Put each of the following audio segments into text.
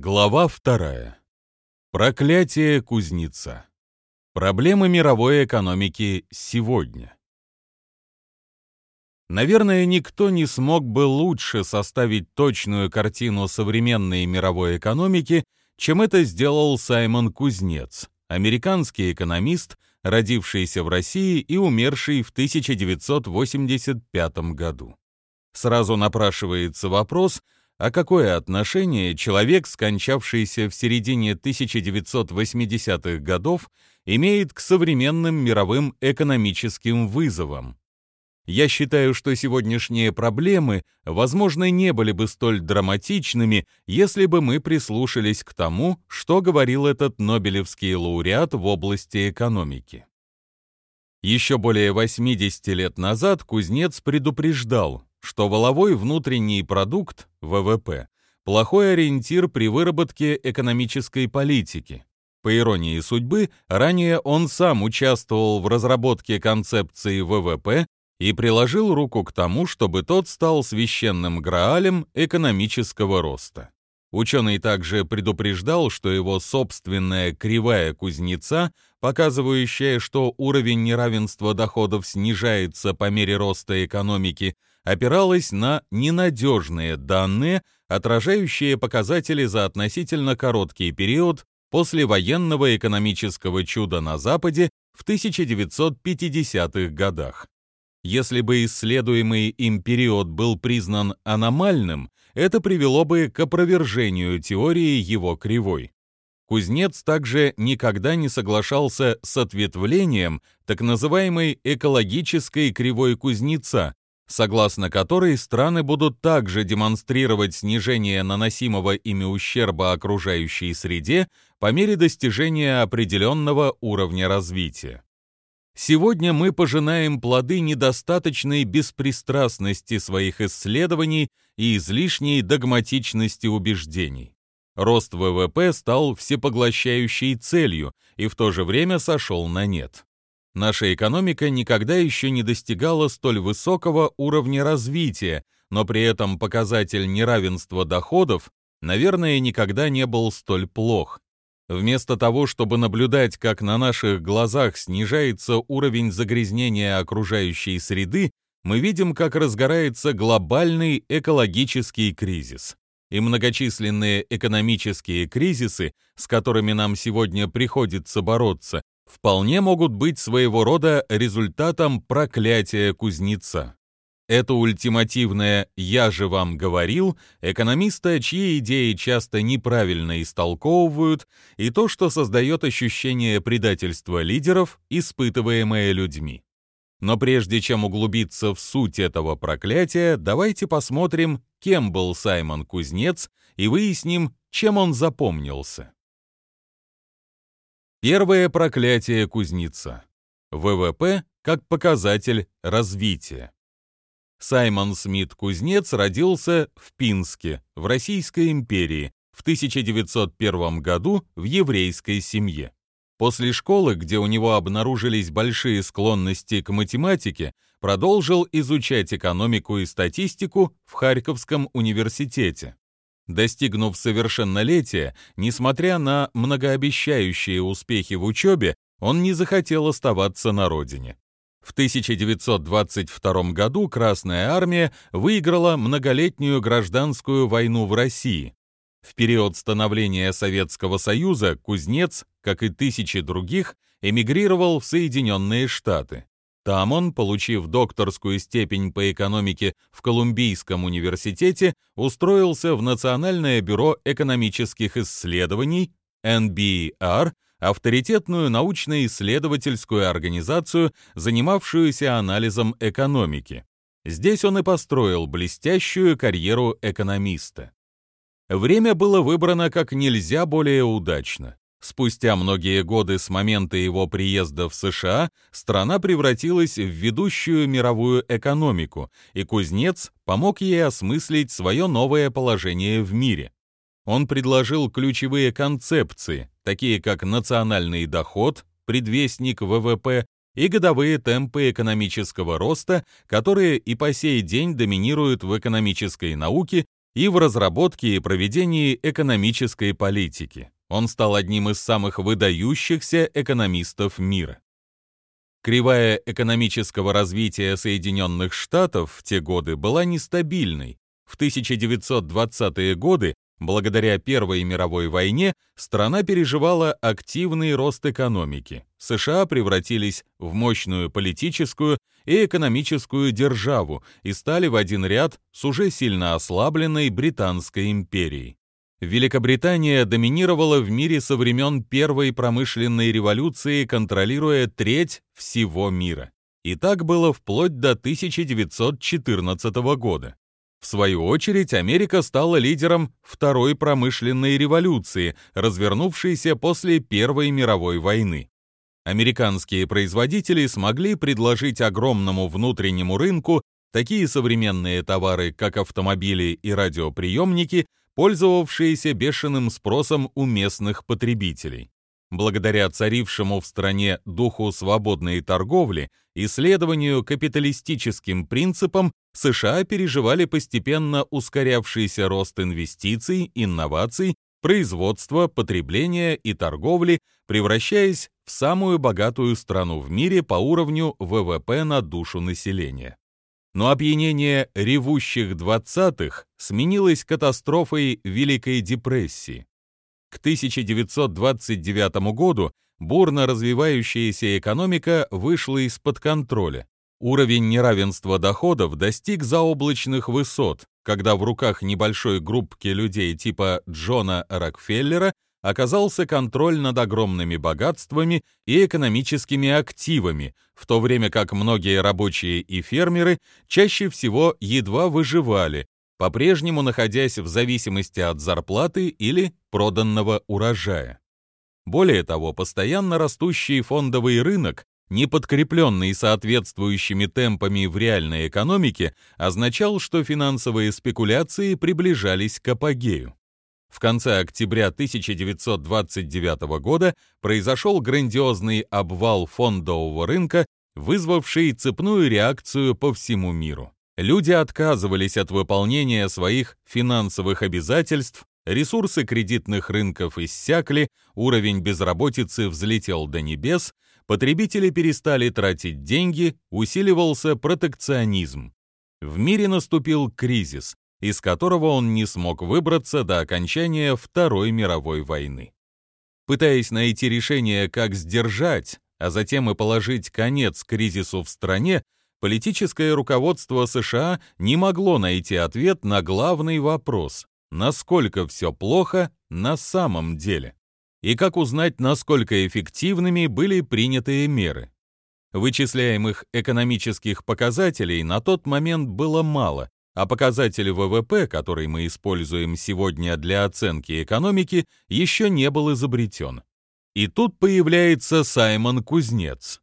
Глава вторая. Проклятие кузнеца. Проблемы мировой экономики сегодня. Наверное, никто не смог бы лучше составить точную картину современной мировой экономики, чем это сделал Саймон Кузнец, американский экономист, родившийся в России и умерший в 1985 году. Сразу напрашивается вопрос – а какое отношение человек, скончавшийся в середине 1980-х годов, имеет к современным мировым экономическим вызовам? Я считаю, что сегодняшние проблемы, возможно, не были бы столь драматичными, если бы мы прислушались к тому, что говорил этот Нобелевский лауреат в области экономики. Еще более 80 лет назад Кузнец предупреждал, что воловой внутренний продукт, ВВП, плохой ориентир при выработке экономической политики. По иронии судьбы, ранее он сам участвовал в разработке концепции ВВП и приложил руку к тому, чтобы тот стал священным граалем экономического роста. Ученый также предупреждал, что его собственная кривая кузнеца, показывающая, что уровень неравенства доходов снижается по мере роста экономики, опиралась на ненадежные данные, отражающие показатели за относительно короткий период после военного экономического чуда на Западе в 1950-х годах. Если бы исследуемый им период был признан аномальным, это привело бы к опровержению теории его кривой. Кузнец также никогда не соглашался с ответвлением так называемой экологической кривой кузнеца, согласно которой страны будут также демонстрировать снижение наносимого ими ущерба окружающей среде по мере достижения определенного уровня развития. Сегодня мы пожинаем плоды недостаточной беспристрастности своих исследований и излишней догматичности убеждений. Рост ВВП стал всепоглощающей целью и в то же время сошел на нет. Наша экономика никогда еще не достигала столь высокого уровня развития, но при этом показатель неравенства доходов, наверное, никогда не был столь плох. Вместо того, чтобы наблюдать, как на наших глазах снижается уровень загрязнения окружающей среды, мы видим, как разгорается глобальный экологический кризис. И многочисленные экономические кризисы, с которыми нам сегодня приходится бороться, вполне могут быть своего рода результатом проклятия кузнеца. Это ультимативное «я же вам говорил» экономиста, чьи идеи часто неправильно истолковывают, и то, что создает ощущение предательства лидеров, испытываемое людьми. Но прежде чем углубиться в суть этого проклятия, давайте посмотрим, кем был Саймон Кузнец, и выясним, чем он запомнился. Первое проклятие кузнеца. ВВП как показатель развития. Саймон Смит-Кузнец родился в Пинске, в Российской империи, в 1901 году в еврейской семье. После школы, где у него обнаружились большие склонности к математике, продолжил изучать экономику и статистику в Харьковском университете. Достигнув совершеннолетия, несмотря на многообещающие успехи в учебе, он не захотел оставаться на родине. В 1922 году Красная армия выиграла многолетнюю гражданскую войну в России. В период становления Советского Союза Кузнец, как и тысячи других, эмигрировал в Соединенные Штаты. Там он, получив докторскую степень по экономике в Колумбийском университете, устроился в Национальное бюро экономических исследований, NBR, авторитетную научно-исследовательскую организацию, занимавшуюся анализом экономики. Здесь он и построил блестящую карьеру экономиста. Время было выбрано как нельзя более удачно. Спустя многие годы с момента его приезда в США страна превратилась в ведущую мировую экономику, и Кузнец помог ей осмыслить свое новое положение в мире. Он предложил ключевые концепции, такие как национальный доход, предвестник ВВП и годовые темпы экономического роста, которые и по сей день доминируют в экономической науке и в разработке и проведении экономической политики. Он стал одним из самых выдающихся экономистов мира. Кривая экономического развития Соединенных Штатов в те годы была нестабильной. В 1920-е годы, благодаря Первой мировой войне, страна переживала активный рост экономики. США превратились в мощную политическую и экономическую державу и стали в один ряд с уже сильно ослабленной Британской империей. Великобритания доминировала в мире со времен Первой промышленной революции, контролируя треть всего мира. И так было вплоть до 1914 года. В свою очередь, Америка стала лидером Второй промышленной революции, развернувшейся после Первой мировой войны. Американские производители смогли предложить огромному внутреннему рынку такие современные товары, как автомобили и радиоприемники, пользовавшиеся бешеным спросом у местных потребителей. Благодаря царившему в стране духу свободной торговли и следованию капиталистическим принципам, США переживали постепенно ускорявшийся рост инвестиций, инноваций, производства, потребления и торговли, превращаясь в самую богатую страну в мире по уровню ВВП на душу населения но опьянение ревущих двадцатых сменилось катастрофой Великой депрессии. К 1929 году бурно развивающаяся экономика вышла из-под контроля. Уровень неравенства доходов достиг заоблачных высот, когда в руках небольшой группки людей типа Джона Рокфеллера оказался контроль над огромными богатствами и экономическими активами, в то время как многие рабочие и фермеры чаще всего едва выживали, по-прежнему находясь в зависимости от зарплаты или проданного урожая. Более того, постоянно растущий фондовый рынок, не подкрепленный соответствующими темпами в реальной экономике, означал, что финансовые спекуляции приближались к апогею. В конце октября 1929 года произошел грандиозный обвал фондового рынка, вызвавший цепную реакцию по всему миру. Люди отказывались от выполнения своих финансовых обязательств, ресурсы кредитных рынков иссякли, уровень безработицы взлетел до небес, потребители перестали тратить деньги, усиливался протекционизм. В мире наступил кризис, из которого он не смог выбраться до окончания Второй мировой войны. Пытаясь найти решение, как сдержать, а затем и положить конец кризису в стране, политическое руководство США не могло найти ответ на главный вопрос – насколько все плохо на самом деле? И как узнать, насколько эффективными были принятые меры? Вычисляемых экономических показателей на тот момент было мало, а показатель ВВП, который мы используем сегодня для оценки экономики, еще не был изобретен. И тут появляется Саймон Кузнец.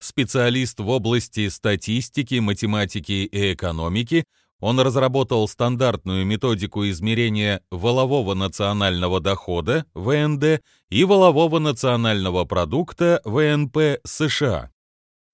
Специалист в области статистики, математики и экономики, он разработал стандартную методику измерения волового национального дохода, ВНД, и волового национального продукта, ВНП США.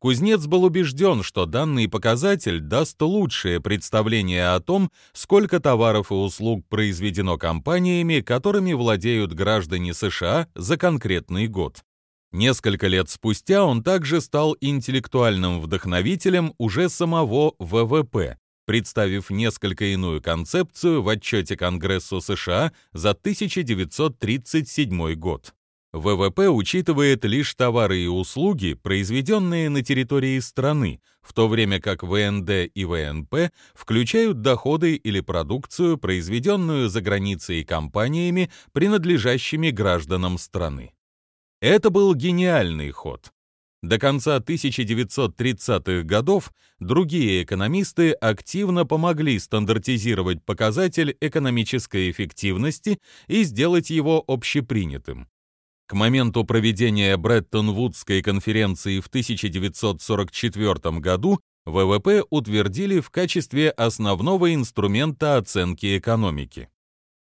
Кузнец был убежден, что данный показатель даст лучшее представление о том, сколько товаров и услуг произведено компаниями, которыми владеют граждане США за конкретный год. Несколько лет спустя он также стал интеллектуальным вдохновителем уже самого ВВП, представив несколько иную концепцию в отчете Конгрессу США за 1937 год. ВВП учитывает лишь товары и услуги, произведенные на территории страны, в то время как ВНД и ВНП включают доходы или продукцию, произведенную за границей компаниями, принадлежащими гражданам страны. Это был гениальный ход. До конца 1930-х годов другие экономисты активно помогли стандартизировать показатель экономической эффективности и сделать его общепринятым. К моменту проведения Бреттон-Вудской конференции в 1944 году ВВП утвердили в качестве основного инструмента оценки экономики.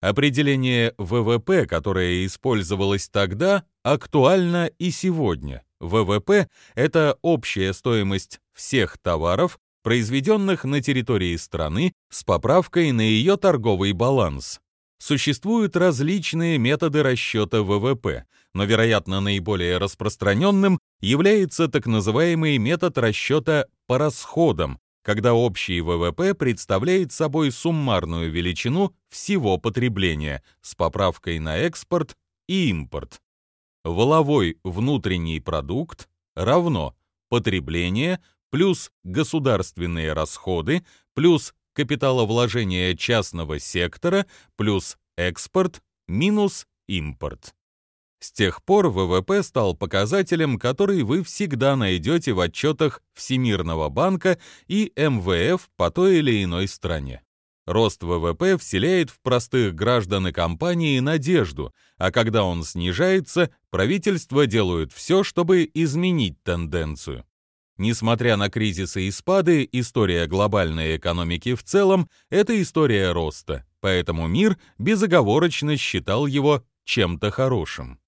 Определение ВВП, которое использовалось тогда, актуально и сегодня. ВВП – это общая стоимость всех товаров, произведенных на территории страны с поправкой на ее торговый баланс. Существуют различные методы расчета ВВП, но, вероятно, наиболее распространенным является так называемый метод расчета по расходам, когда общий ВВП представляет собой суммарную величину всего потребления с поправкой на экспорт и импорт. Воловой внутренний продукт равно потребление плюс государственные расходы плюс капиталовложение частного сектора плюс экспорт минус импорт. С тех пор ВВП стал показателем, который вы всегда найдете в отчетах Всемирного банка и МВФ по той или иной стране. Рост ВВП вселяет в простых граждан и компании надежду, а когда он снижается, правительства делают все, чтобы изменить тенденцию. Несмотря на кризисы и спады, история глобальной экономики в целом – это история роста, поэтому мир безоговорочно считал его чем-то хорошим.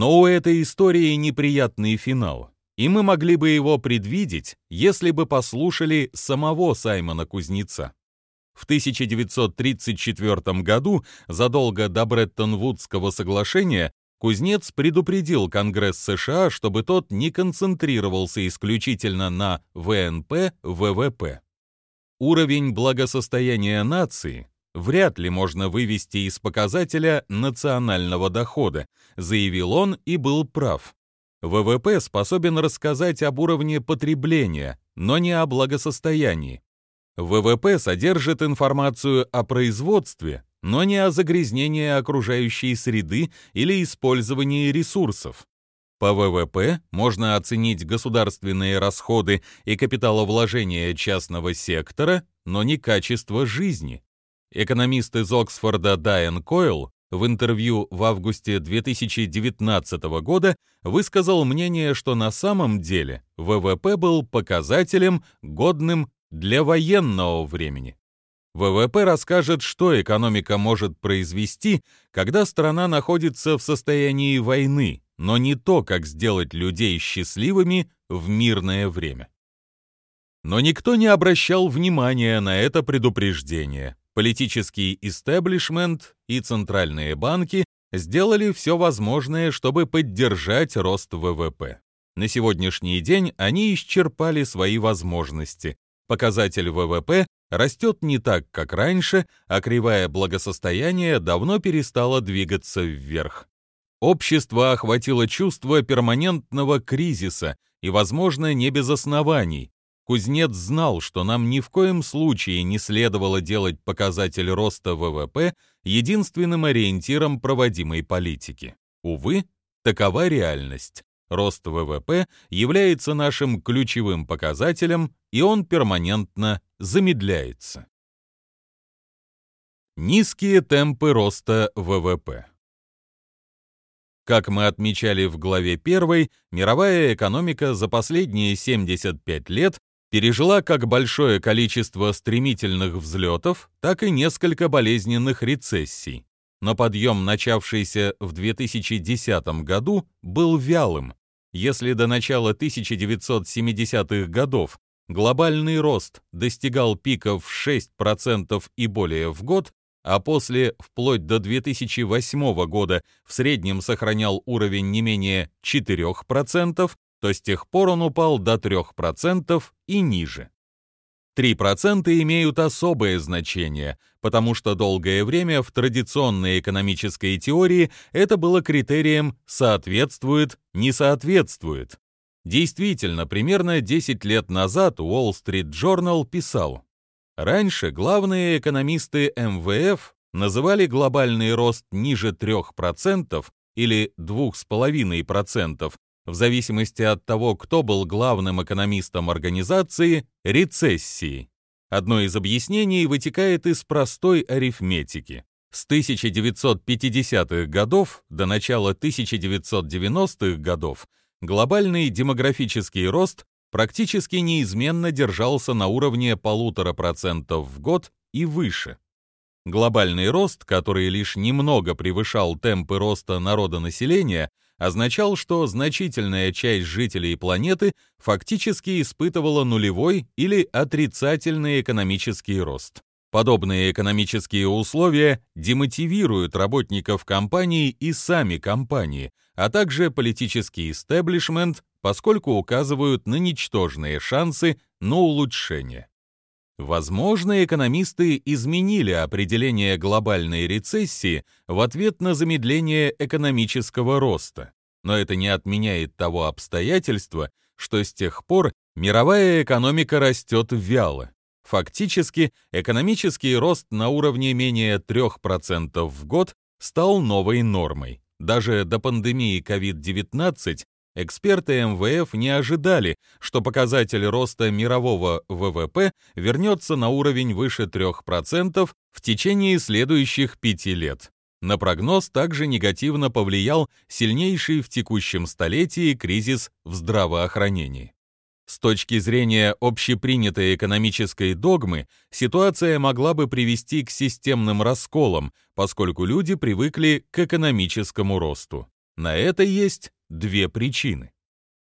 Но у этой истории неприятный финал, и мы могли бы его предвидеть, если бы послушали самого Саймона Кузнеца. В 1934 году, задолго до Бреттон-Вудского соглашения, Кузнец предупредил Конгресс США, чтобы тот не концентрировался исключительно на ВНП, ВВП. Уровень благосостояния нации вряд ли можно вывести из показателя национального дохода, заявил он и был прав. ВВП способен рассказать об уровне потребления, но не о благосостоянии. ВВП содержит информацию о производстве, но не о загрязнении окружающей среды или использовании ресурсов. По ВВП можно оценить государственные расходы и капиталовложения частного сектора, но не качество жизни. Экономист из Оксфорда Дайан Койл в интервью в августе 2019 года высказал мнение, что на самом деле ВВП был показателем, годным для военного времени. ВВП расскажет, что экономика может произвести, когда страна находится в состоянии войны, но не то, как сделать людей счастливыми в мирное время. Но никто не обращал внимания на это предупреждение. Политический истеблишмент и центральные банки сделали все возможное, чтобы поддержать рост ВВП. На сегодняшний день они исчерпали свои возможности. Показатель ВВП растет не так, как раньше, а кривая благосостояния давно перестала двигаться вверх. Общество охватило чувство перманентного кризиса, и, возможно, не без оснований, Кузнец знал, что нам ни в коем случае не следовало делать показатель роста ВВП единственным ориентиром проводимой политики. Увы, такова реальность. Рост ВВП является нашим ключевым показателем, и он перманентно замедляется. Низкие темпы роста ВВП. Как мы отмечали в главе 1, мировая экономика за последние 75 лет пережила как большое количество стремительных взлетов, так и несколько болезненных рецессий. Но подъем, начавшийся в 2010 году, был вялым. Если до начала 1970-х годов глобальный рост достигал пиков в 6% и более в год, а после, вплоть до 2008 года, в среднем сохранял уровень не менее 4%, то с тех пор он упал до 3% и ниже. 3% имеют особое значение, потому что долгое время в традиционной экономической теории это было критерием «соответствует», «не соответствует». Действительно, примерно 10 лет назад Wall Street Journal писал, раньше главные экономисты МВФ называли глобальный рост ниже 3% или 2,5% в зависимости от того, кто был главным экономистом организации, рецессии. Одно из объяснений вытекает из простой арифметики. С 1950-х годов до начала 1990-х годов глобальный демографический рост практически неизменно держался на уровне полутора процентов в год и выше. Глобальный рост, который лишь немного превышал темпы роста народонаселения, означал, что значительная часть жителей планеты фактически испытывала нулевой или отрицательный экономический рост. Подобные экономические условия демотивируют работников компании и сами компании, а также политический истеблишмент, поскольку указывают на ничтожные шансы на улучшение. Возможно, экономисты изменили определение глобальной рецессии в ответ на замедление экономического роста, но это не отменяет того обстоятельства, что с тех пор мировая экономика растет вяло. Фактически, экономический рост на уровне менее 3% в год стал новой нормой. Даже до пандемии COVID-19 эксперты МВФ не ожидали, что показатель роста мирового ВВП вернется на уровень выше 3% в течение следующих пяти лет. На прогноз также негативно повлиял сильнейший в текущем столетии кризис в здравоохранении. С точки зрения общепринятой экономической догмы, ситуация могла бы привести к системным расколам, поскольку люди привыкли к экономическому росту. На это есть две причины.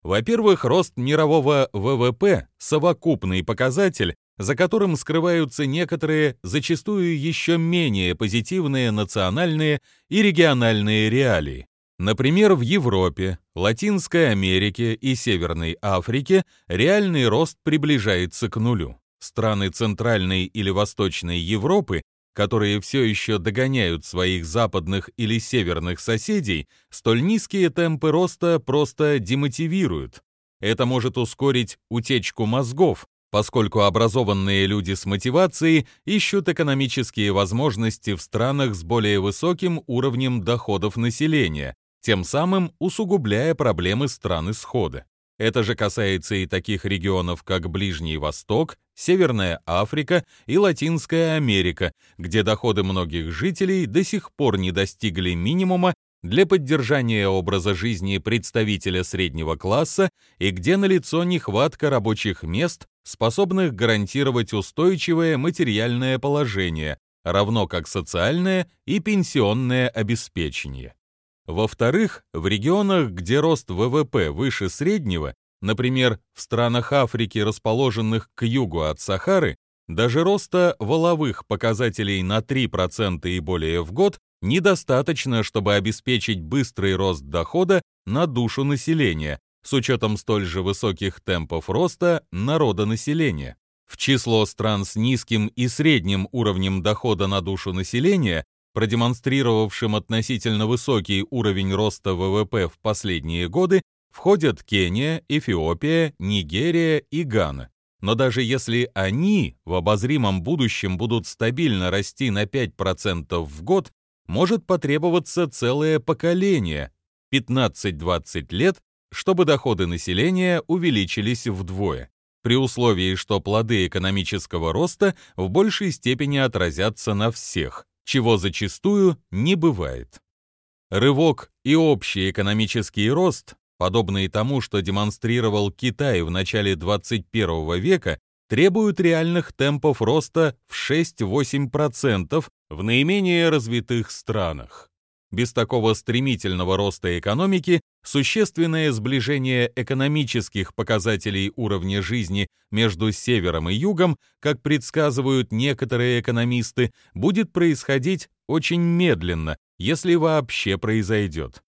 Во-первых, рост мирового ВВП – совокупный показатель, за которым скрываются некоторые, зачастую еще менее позитивные национальные и региональные реалии. Например, в Европе, Латинской Америке и Северной Африке реальный рост приближается к нулю. Страны Центральной или Восточной Европы, которые все еще догоняют своих западных или северных соседей, столь низкие темпы роста просто демотивируют. Это может ускорить утечку мозгов, поскольку образованные люди с мотивацией ищут экономические возможности в странах с более высоким уровнем доходов населения, тем самым усугубляя проблемы стран исхода. Это же касается и таких регионов, как Ближний Восток, Северная Африка и Латинская Америка, где доходы многих жителей до сих пор не достигли минимума для поддержания образа жизни представителя среднего класса и где налицо нехватка рабочих мест, способных гарантировать устойчивое материальное положение, равно как социальное и пенсионное обеспечение. Во-вторых, в регионах, где рост ВВП выше среднего, например, в странах Африки, расположенных к югу от Сахары, даже роста воловых показателей на 3% и более в год недостаточно, чтобы обеспечить быстрый рост дохода на душу населения, с учетом столь же высоких темпов роста народонаселения. В число стран с низким и средним уровнем дохода на душу населения продемонстрировавшим относительно высокий уровень роста ВВП в последние годы, входят Кения, Эфиопия, Нигерия и Гана. Но даже если они в обозримом будущем будут стабильно расти на 5% в год, может потребоваться целое поколение, 15-20 лет, чтобы доходы населения увеличились вдвое, при условии, что плоды экономического роста в большей степени отразятся на всех, чего зачастую не бывает. Рывок и общий экономический рост, подобные тому, что демонстрировал Китай в начале 21 века, требуют реальных темпов роста в 6-8% в наименее развитых странах. Без такого стремительного роста экономики существенное сближение экономических показателей уровня жизни между севером и югом, как предсказывают некоторые экономисты, будет происходить очень медленно, если вообще произойдет.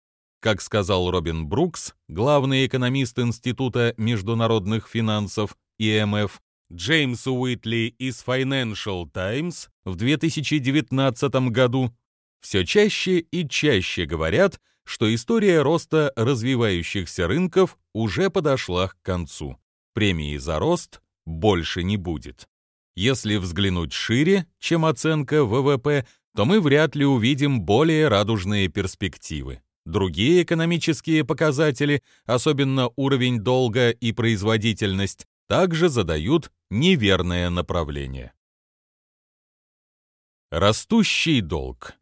Как сказал Робин Брукс, главный экономист Института международных финансов ИМФ, Джеймс Уитли из Financial Times в 2019 году все чаще и чаще говорят, что история роста развивающихся рынков уже подошла к концу. Премии за рост больше не будет. Если взглянуть шире, чем оценка ВВП, то мы вряд ли увидим более радужные перспективы. Другие экономические показатели, особенно уровень долга и производительность, также задают неверное направление. Растущий долг.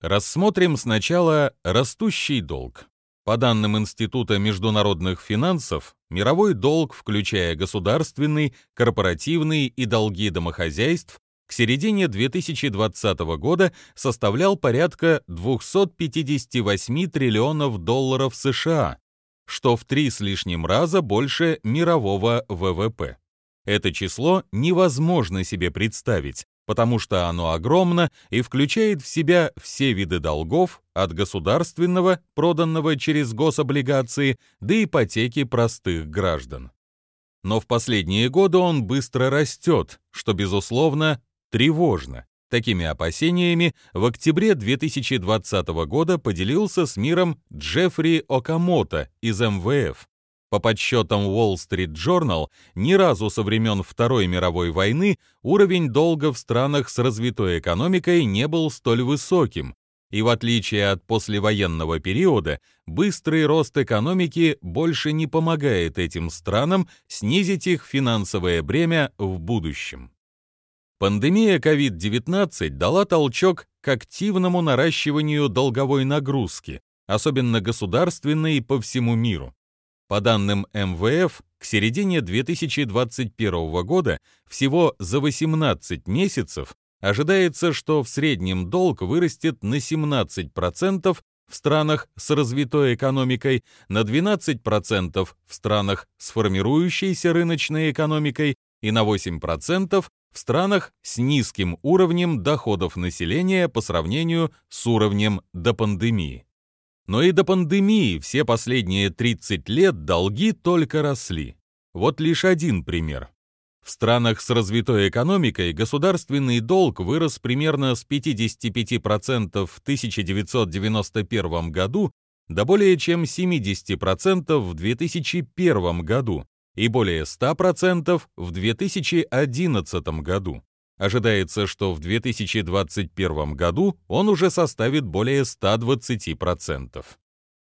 Рассмотрим сначала растущий долг. По данным Института международных финансов, мировой долг, включая государственный, корпоративный и долги домохозяйств, к середине 2020 года составлял порядка 258 триллионов долларов США, что в три с лишним раза больше мирового ВВП. Это число невозможно себе представить, потому что оно огромно и включает в себя все виды долгов, от государственного, проданного через гособлигации, до ипотеки простых граждан. Но в последние годы он быстро растет, что, безусловно, тревожно. Такими опасениями в октябре 2020 года поделился с миром Джеффри Окамото из МВФ. По подсчетам Wall Street Journal, ни разу со времен Второй мировой войны уровень долга в странах с развитой экономикой не был столь высоким, и в отличие от послевоенного периода, быстрый рост экономики больше не помогает этим странам снизить их финансовое бремя в будущем. Пандемия COVID-19 дала толчок к активному наращиванию долговой нагрузки, особенно государственной по всему миру. По данным МВФ, к середине 2021 года всего за 18 месяцев ожидается, что в среднем долг вырастет на 17% в странах с развитой экономикой, на 12% в странах с формирующейся рыночной экономикой и на 8% в странах с низким уровнем доходов населения по сравнению с уровнем до пандемии. Но и до пандемии все последние 30 лет долги только росли. Вот лишь один пример. В странах с развитой экономикой государственный долг вырос примерно с 55% в 1991 году до более чем 70% в 2001 году, и более 100% в 2011 году. Ожидается, что в 2021 году он уже составит более 120%.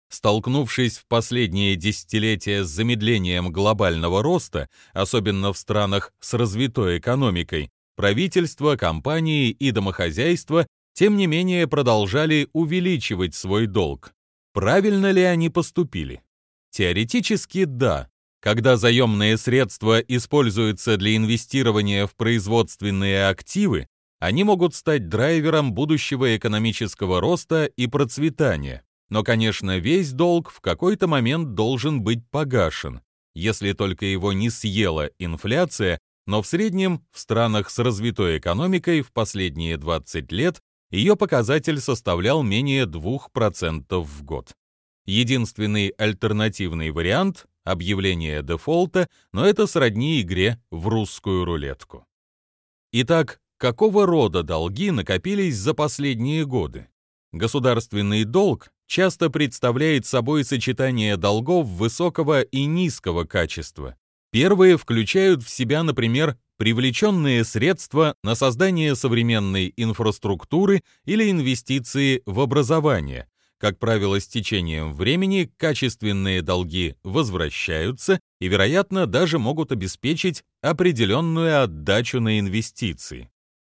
Столкнувшись в последние десятилетия с замедлением глобального роста, особенно в странах с развитой экономикой, правительства, компании и домохозяйства, тем не менее продолжали увеличивать свой долг. Правильно ли они поступили? Теоретически да, когда заемные средства используются для инвестирования в производственные активы, они могут стать драйвером будущего экономического роста и процветания. Но, конечно, весь долг в какой-то момент должен быть погашен, если только его не съела инфляция, но в среднем в странах с развитой экономикой в последние 20 лет ее показатель составлял менее 2% в год. Единственный альтернативный вариант объявление дефолта, но это сродни игре в русскую рулетку. Итак, какого рода долги накопились за последние годы? Государственный долг часто представляет собой сочетание долгов высокого и низкого качества. Первые включают в себя, например, привлеченные средства на создание современной инфраструктуры или инвестиции в образование, как правило, с течением времени качественные долги возвращаются и, вероятно, даже могут обеспечить определенную отдачу на инвестиции.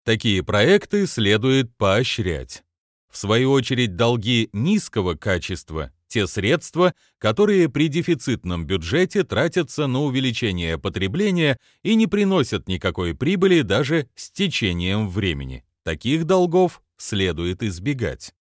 Такие проекты следует поощрять. В свою очередь, долги низкого качества – те средства, которые при дефицитном бюджете тратятся на увеличение потребления и не приносят никакой прибыли даже с течением времени. Таких долгов следует избегать.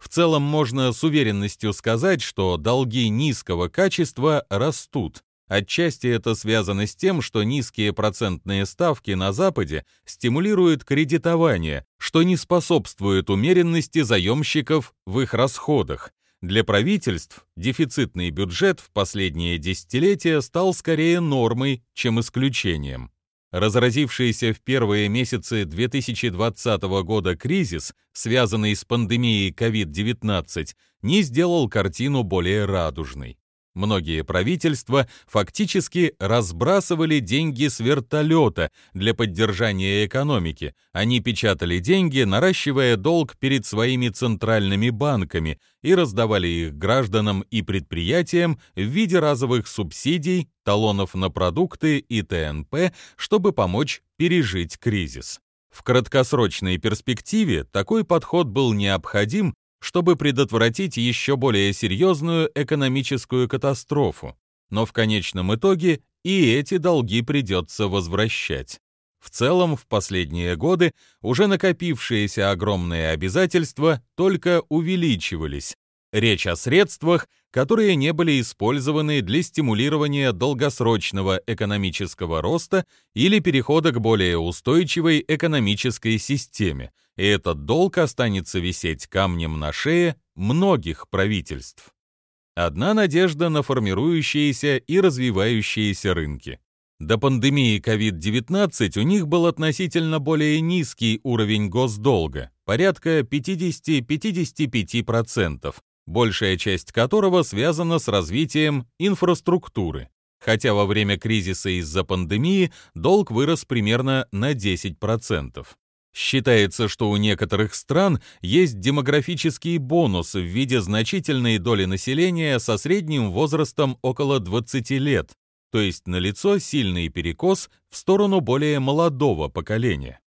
В целом можно с уверенностью сказать, что долги низкого качества растут. Отчасти это связано с тем, что низкие процентные ставки на Западе стимулируют кредитование, что не способствует умеренности заемщиков в их расходах. Для правительств дефицитный бюджет в последние десятилетия стал скорее нормой, чем исключением. Разразившийся в первые месяцы 2020 года кризис, связанный с пандемией COVID-19, не сделал картину более радужной. Многие правительства фактически разбрасывали деньги с вертолета для поддержания экономики. Они печатали деньги, наращивая долг перед своими центральными банками и раздавали их гражданам и предприятиям в виде разовых субсидий, талонов на продукты и ТНП, чтобы помочь пережить кризис. В краткосрочной перспективе такой подход был необходим, чтобы предотвратить еще более серьезную экономическую катастрофу. Но в конечном итоге и эти долги придется возвращать. В целом, в последние годы уже накопившиеся огромные обязательства только увеличивались. Речь о средствах, которые не были использованы для стимулирования долгосрочного экономического роста или перехода к более устойчивой экономической системе, и этот долг останется висеть камнем на шее многих правительств. Одна надежда на формирующиеся и развивающиеся рынки. До пандемии COVID-19 у них был относительно более низкий уровень госдолга, порядка 50-55%, большая часть которого связана с развитием инфраструктуры, хотя во время кризиса из-за пандемии долг вырос примерно на 10%. Считается, что у некоторых стран есть демографический бонус в виде значительной доли населения со средним возрастом около 20 лет, то есть налицо сильный перекос в сторону более молодого поколения.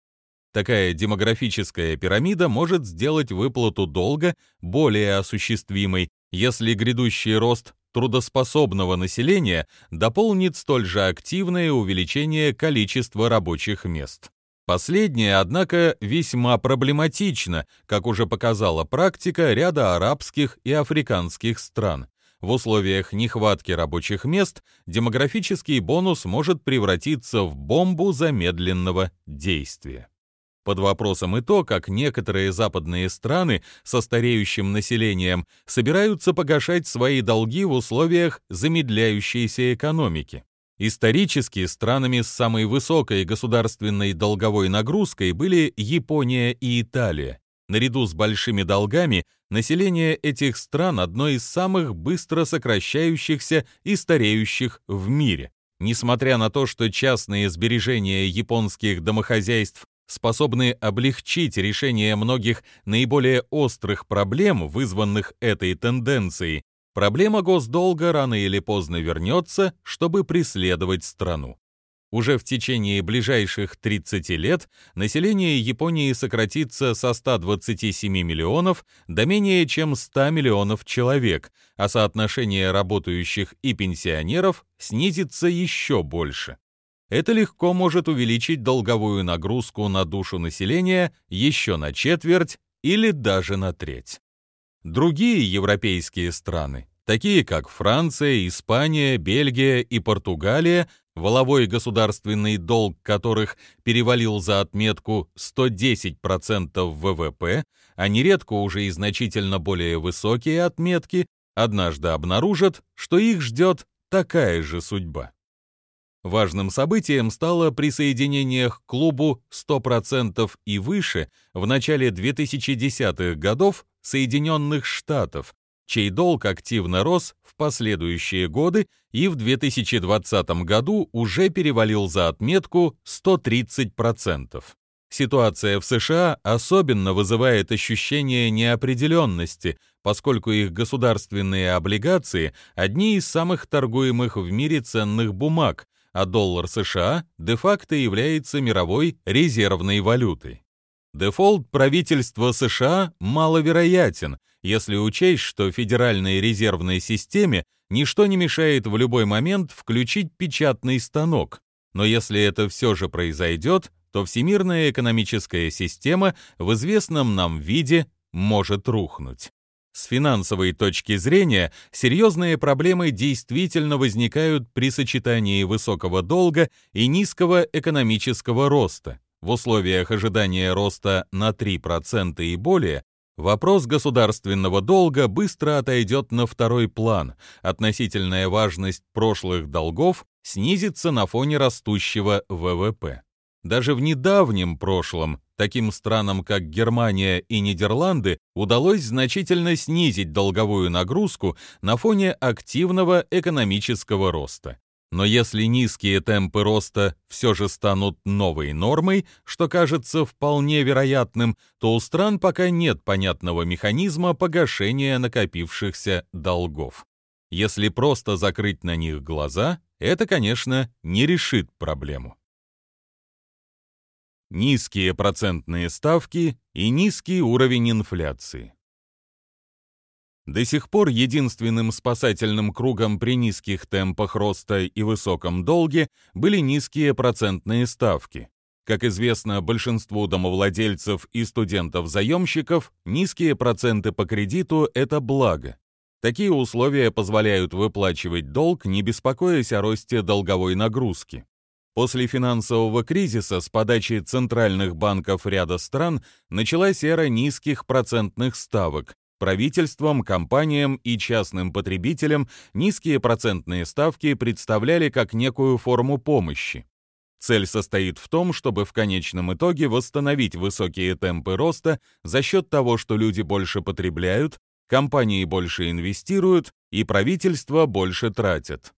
Такая демографическая пирамида может сделать выплату долга более осуществимой, если грядущий рост трудоспособного населения дополнит столь же активное увеличение количества рабочих мест. Последнее, однако, весьма проблематично, как уже показала практика ряда арабских и африканских стран. В условиях нехватки рабочих мест демографический бонус может превратиться в бомбу замедленного действия. Под вопросом и то, как некоторые западные страны со стареющим населением собираются погашать свои долги в условиях замедляющейся экономики. Исторически странами с самой высокой государственной долговой нагрузкой были Япония и Италия. Наряду с большими долгами население этих стран одно из самых быстро сокращающихся и стареющих в мире. Несмотря на то, что частные сбережения японских домохозяйств способны облегчить решение многих наиболее острых проблем, вызванных этой тенденцией, проблема госдолга рано или поздно вернется, чтобы преследовать страну. Уже в течение ближайших 30 лет население Японии сократится со 127 миллионов до менее чем 100 миллионов человек, а соотношение работающих и пенсионеров снизится еще больше это легко может увеличить долговую нагрузку на душу населения еще на четверть или даже на треть. Другие европейские страны, такие как Франция, Испания, Бельгия и Португалия, воловой государственный долг которых перевалил за отметку 110% ВВП, а нередко уже и значительно более высокие отметки, однажды обнаружат, что их ждет такая же судьба. Важным событием стало присоединение к клубу 100% и выше в начале 2010-х годов Соединенных Штатов, чей долг активно рос в последующие годы и в 2020 году уже перевалил за отметку 130%. Ситуация в США особенно вызывает ощущение неопределенности, поскольку их государственные облигации – одни из самых торгуемых в мире ценных бумаг, а доллар США де-факто является мировой резервной валютой. Дефолт правительства США маловероятен, если учесть, что Федеральной резервной системе ничто не мешает в любой момент включить печатный станок. Но если это все же произойдет, то всемирная экономическая система в известном нам виде может рухнуть. С финансовой точки зрения, серьезные проблемы действительно возникают при сочетании высокого долга и низкого экономического роста. В условиях ожидания роста на 3% и более, вопрос государственного долга быстро отойдет на второй план. Относительная важность прошлых долгов снизится на фоне растущего ВВП. Даже в недавнем прошлом таким странам, как Германия и Нидерланды, удалось значительно снизить долговую нагрузку на фоне активного экономического роста. Но если низкие темпы роста все же станут новой нормой, что кажется вполне вероятным, то у стран пока нет понятного механизма погашения накопившихся долгов. Если просто закрыть на них глаза, это, конечно, не решит проблему низкие процентные ставки и низкий уровень инфляции. До сих пор единственным спасательным кругом при низких темпах роста и высоком долге были низкие процентные ставки. Как известно большинству домовладельцев и студентов-заемщиков, низкие проценты по кредиту – это благо. Такие условия позволяют выплачивать долг, не беспокоясь о росте долговой нагрузки. После финансового кризиса с подачи центральных банков ряда стран началась эра низких процентных ставок. Правительствам, компаниям и частным потребителям низкие процентные ставки представляли как некую форму помощи. Цель состоит в том, чтобы в конечном итоге восстановить высокие темпы роста за счет того, что люди больше потребляют, компании больше инвестируют и правительства больше тратят.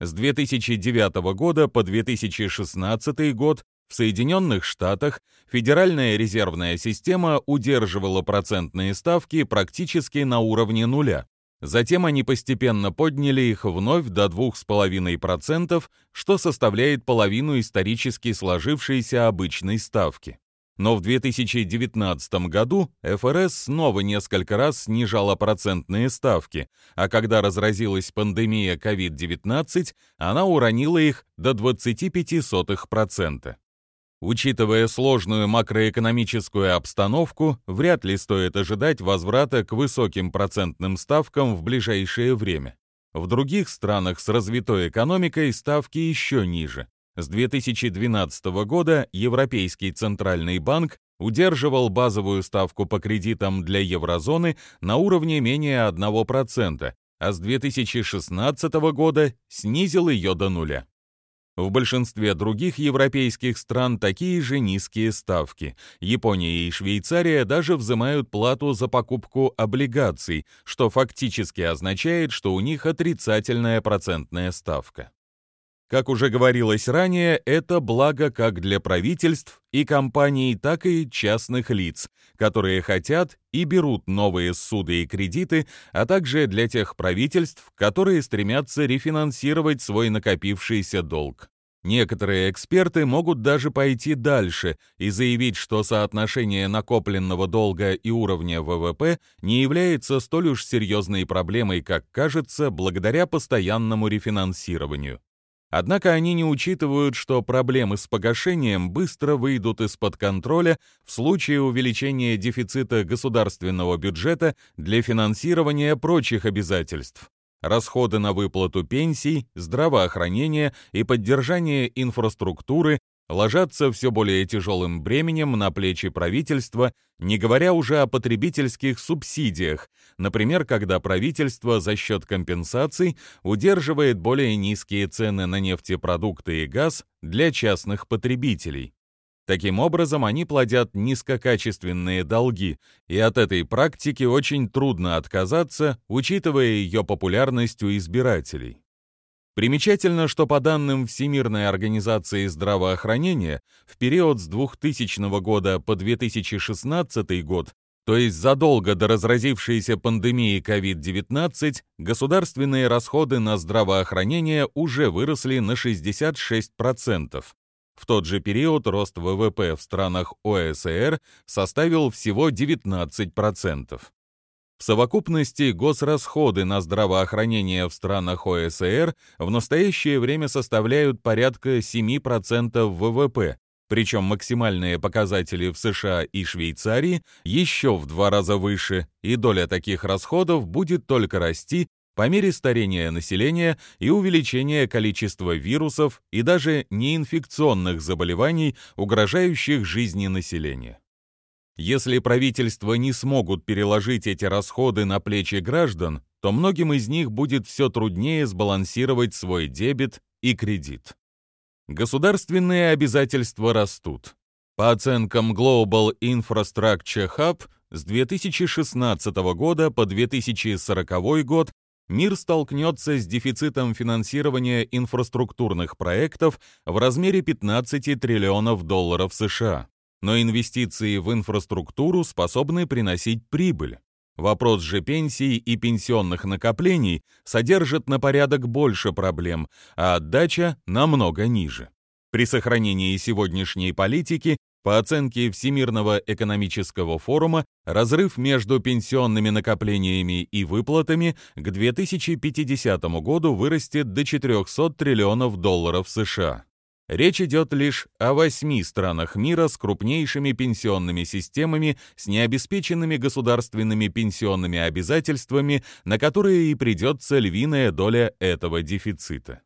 С 2009 года по 2016 год в Соединенных Штатах Федеральная резервная система удерживала процентные ставки практически на уровне нуля. Затем они постепенно подняли их вновь до 2,5%, что составляет половину исторически сложившейся обычной ставки. Но в 2019 году ФРС снова несколько раз снижала процентные ставки, а когда разразилась пандемия COVID-19, она уронила их до 0,25%. Учитывая сложную макроэкономическую обстановку, вряд ли стоит ожидать возврата к высоким процентным ставкам в ближайшее время. В других странах с развитой экономикой ставки еще ниже. С 2012 года Европейский центральный банк удерживал базовую ставку по кредитам для еврозоны на уровне менее 1%, а с 2016 года снизил ее до нуля. В большинстве других европейских стран такие же низкие ставки. Япония и Швейцария даже взимают плату за покупку облигаций, что фактически означает, что у них отрицательная процентная ставка. Как уже говорилось ранее, это благо как для правительств и компаний, так и частных лиц, которые хотят и берут новые суды и кредиты, а также для тех правительств, которые стремятся рефинансировать свой накопившийся долг. Некоторые эксперты могут даже пойти дальше и заявить, что соотношение накопленного долга и уровня ВВП не является столь уж серьезной проблемой, как кажется, благодаря постоянному рефинансированию. Однако они не учитывают, что проблемы с погашением быстро выйдут из-под контроля в случае увеличения дефицита государственного бюджета для финансирования прочих обязательств. Расходы на выплату пенсий, здравоохранение и поддержание инфраструктуры ложатся все более тяжелым бременем на плечи правительства, не говоря уже о потребительских субсидиях, например, когда правительство за счет компенсаций удерживает более низкие цены на нефтепродукты и газ для частных потребителей. Таким образом, они плодят низкокачественные долги, и от этой практики очень трудно отказаться, учитывая ее популярность у избирателей. Примечательно, что по данным Всемирной организации здравоохранения, в период с 2000 года по 2016 год, то есть задолго до разразившейся пандемии COVID-19, государственные расходы на здравоохранение уже выросли на 66%. В тот же период рост ВВП в странах ОСР составил всего 19%. В совокупности госрасходы на здравоохранение в странах ОСР в настоящее время составляют порядка 7% ВВП, причем максимальные показатели в США и Швейцарии еще в два раза выше, и доля таких расходов будет только расти по мере старения населения и увеличения количества вирусов и даже неинфекционных заболеваний, угрожающих жизни населения. Если правительства не смогут переложить эти расходы на плечи граждан, то многим из них будет все труднее сбалансировать свой дебет и кредит. Государственные обязательства растут. По оценкам Global Infrastructure Hub, с 2016 года по 2040 год мир столкнется с дефицитом финансирования инфраструктурных проектов в размере 15 триллионов долларов США но инвестиции в инфраструктуру способны приносить прибыль. Вопрос же пенсий и пенсионных накоплений содержит на порядок больше проблем, а отдача намного ниже. При сохранении сегодняшней политики, по оценке Всемирного экономического форума, разрыв между пенсионными накоплениями и выплатами к 2050 году вырастет до 400 триллионов долларов США. Речь идет лишь о восьми странах мира с крупнейшими пенсионными системами, с необеспеченными государственными пенсионными обязательствами, на которые и придется львиная доля этого дефицита.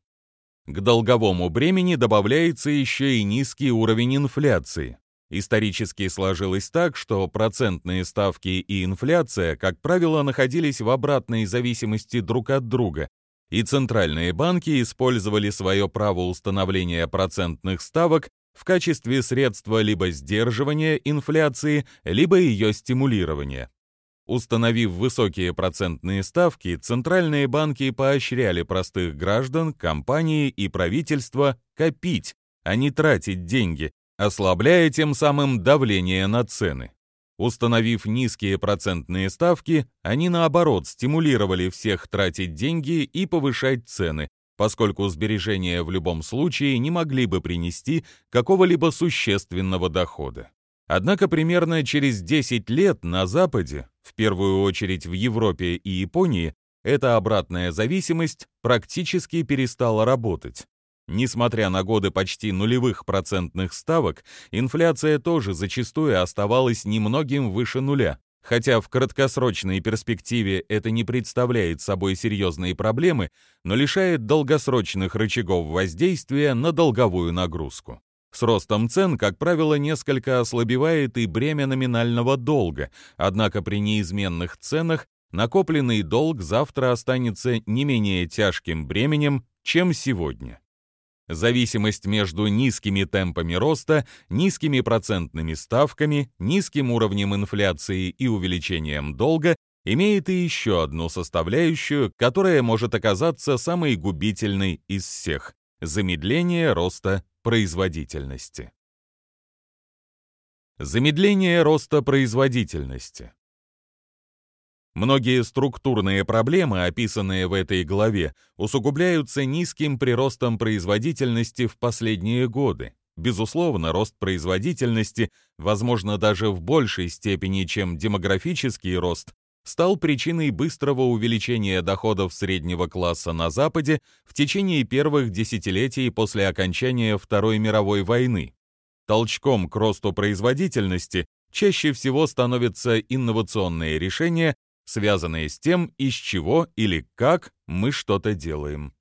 К долговому бремени добавляется еще и низкий уровень инфляции. Исторически сложилось так, что процентные ставки и инфляция, как правило, находились в обратной зависимости друг от друга, и центральные банки использовали свое право установления процентных ставок в качестве средства либо сдерживания инфляции, либо ее стимулирования. Установив высокие процентные ставки, центральные банки поощряли простых граждан, компании и правительства копить, а не тратить деньги, ослабляя тем самым давление на цены. Установив низкие процентные ставки, они наоборот стимулировали всех тратить деньги и повышать цены, поскольку сбережения в любом случае не могли бы принести какого-либо существенного дохода. Однако примерно через 10 лет на Западе, в первую очередь в Европе и Японии, эта обратная зависимость практически перестала работать. Несмотря на годы почти нулевых процентных ставок, инфляция тоже зачастую оставалась немногим выше нуля. Хотя в краткосрочной перспективе это не представляет собой серьезные проблемы, но лишает долгосрочных рычагов воздействия на долговую нагрузку. С ростом цен, как правило, несколько ослабевает и бремя номинального долга, однако при неизменных ценах накопленный долг завтра останется не менее тяжким бременем, чем сегодня. Зависимость между низкими темпами роста, низкими процентными ставками, низким уровнем инфляции и увеличением долга имеет и еще одну составляющую, которая может оказаться самой губительной из всех – замедление роста производительности. Замедление роста производительности. Многие структурные проблемы, описанные в этой главе, усугубляются низким приростом производительности в последние годы. Безусловно, рост производительности, возможно, даже в большей степени, чем демографический рост, стал причиной быстрого увеличения доходов среднего класса на Западе в течение первых десятилетий после окончания Второй мировой войны. Толчком к росту производительности чаще всего становятся инновационные решения, связанные с тем, из чего или как мы что-то делаем.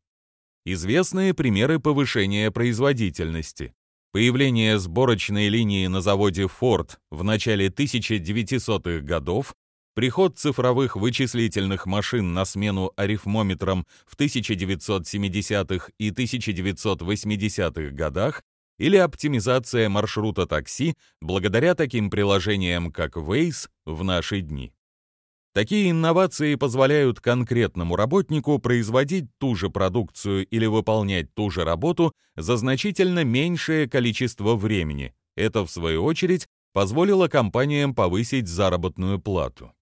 Известные примеры повышения производительности. Появление сборочной линии на заводе Ford в начале 1900-х годов, приход цифровых вычислительных машин на смену арифмометрам в 1970-х и 1980-х годах или оптимизация маршрута такси благодаря таким приложениям, как Waze в наши дни. Такие инновации позволяют конкретному работнику производить ту же продукцию или выполнять ту же работу за значительно меньшее количество времени. Это, в свою очередь, позволило компаниям повысить заработную плату.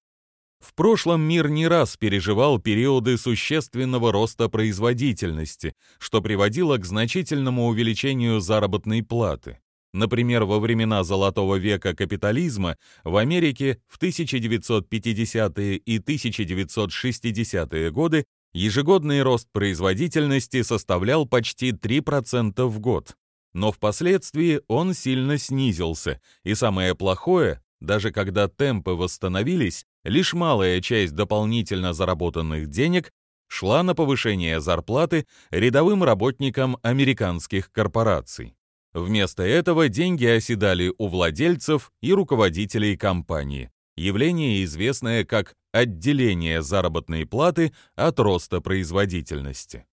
В прошлом мир не раз переживал периоды существенного роста производительности, что приводило к значительному увеличению заработной платы. Например, во времена золотого века капитализма в Америке в 1950-е и 1960-е годы ежегодный рост производительности составлял почти 3% в год. Но впоследствии он сильно снизился, и самое плохое, даже когда темпы восстановились, лишь малая часть дополнительно заработанных денег шла на повышение зарплаты рядовым работникам американских корпораций. Вместо этого деньги оседали у владельцев и руководителей компании, явление, известное как отделение заработной платы от роста производительности.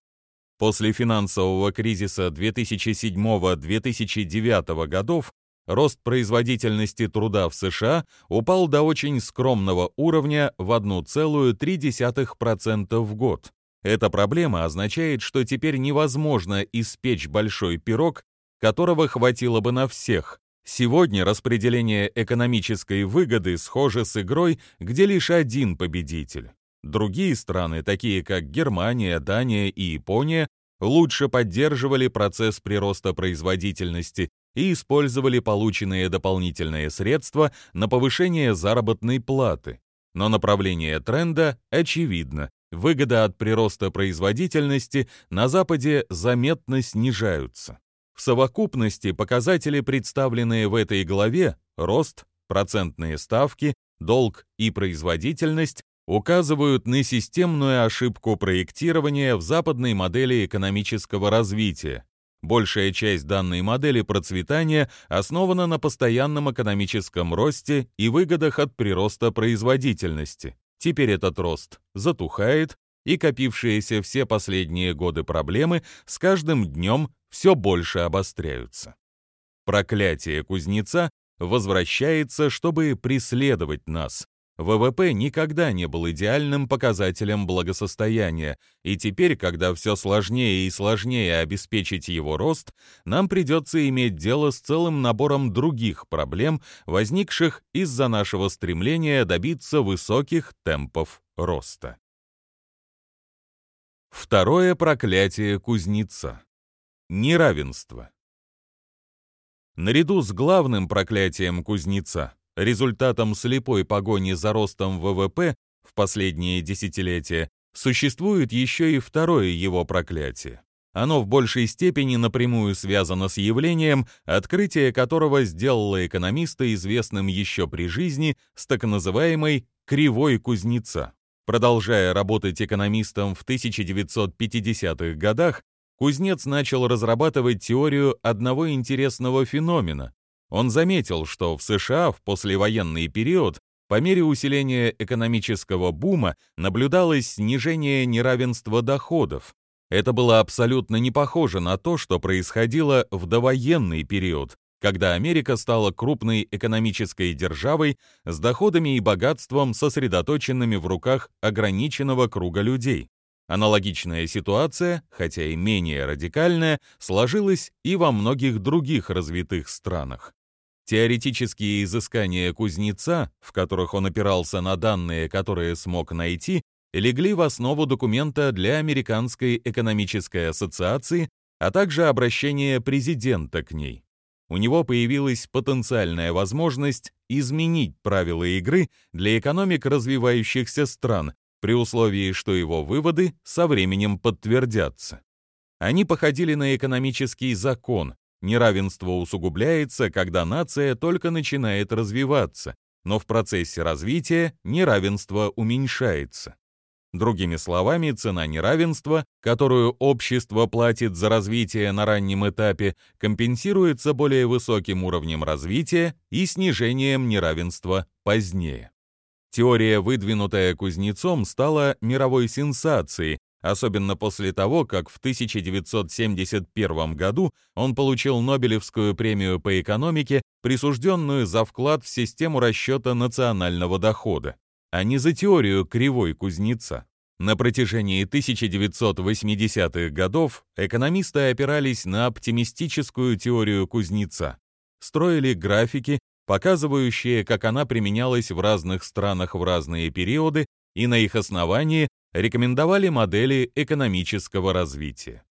После финансового кризиса 2007-2009 годов рост производительности труда в США упал до очень скромного уровня в 1,3% в год. Эта проблема означает, что теперь невозможно испечь большой пирог которого хватило бы на всех. Сегодня распределение экономической выгоды схоже с игрой, где лишь один победитель. Другие страны, такие как Германия, Дания и Япония, лучше поддерживали процесс прироста производительности и использовали полученные дополнительные средства на повышение заработной платы. Но направление тренда очевидно. Выгода от прироста производительности на Западе заметно снижаются. В совокупности показатели, представленные в этой главе, рост, процентные ставки, долг и производительность, указывают на системную ошибку проектирования в западной модели экономического развития. Большая часть данной модели процветания основана на постоянном экономическом росте и выгодах от прироста производительности. Теперь этот рост затухает, и копившиеся все последние годы проблемы с каждым днем все больше обостряются. Проклятие кузнеца возвращается, чтобы преследовать нас. ВВП никогда не был идеальным показателем благосостояния, и теперь, когда все сложнее и сложнее обеспечить его рост, нам придется иметь дело с целым набором других проблем, возникших из-за нашего стремления добиться высоких темпов роста. Второе проклятие кузнеца. Неравенство. Наряду с главным проклятием кузнеца, результатом слепой погони за ростом ВВП в последние десятилетия, существует еще и второе его проклятие. Оно в большей степени напрямую связано с явлением, открытие которого сделало экономиста известным еще при жизни с так называемой «кривой кузнеца». Продолжая работать экономистом в 1950-х годах, Кузнец начал разрабатывать теорию одного интересного феномена. Он заметил, что в США в послевоенный период по мере усиления экономического бума наблюдалось снижение неравенства доходов. Это было абсолютно не похоже на то, что происходило в довоенный период, когда Америка стала крупной экономической державой с доходами и богатством, сосредоточенными в руках ограниченного круга людей. Аналогичная ситуация, хотя и менее радикальная, сложилась и во многих других развитых странах. Теоретические изыскания кузнеца, в которых он опирался на данные, которые смог найти, легли в основу документа для Американской экономической ассоциации, а также обращения президента к ней у него появилась потенциальная возможность изменить правила игры для экономик развивающихся стран, при условии, что его выводы со временем подтвердятся. Они походили на экономический закон. Неравенство усугубляется, когда нация только начинает развиваться, но в процессе развития неравенство уменьшается. Другими словами, цена неравенства, которую общество платит за развитие на раннем этапе, компенсируется более высоким уровнем развития и снижением неравенства позднее. Теория, выдвинутая Кузнецом, стала мировой сенсацией, особенно после того, как в 1971 году он получил Нобелевскую премию по экономике, присужденную за вклад в систему расчета национального дохода а не за теорию кривой кузнеца. На протяжении 1980-х годов экономисты опирались на оптимистическую теорию кузнеца, строили графики, показывающие, как она применялась в разных странах в разные периоды, и на их основании рекомендовали модели экономического развития.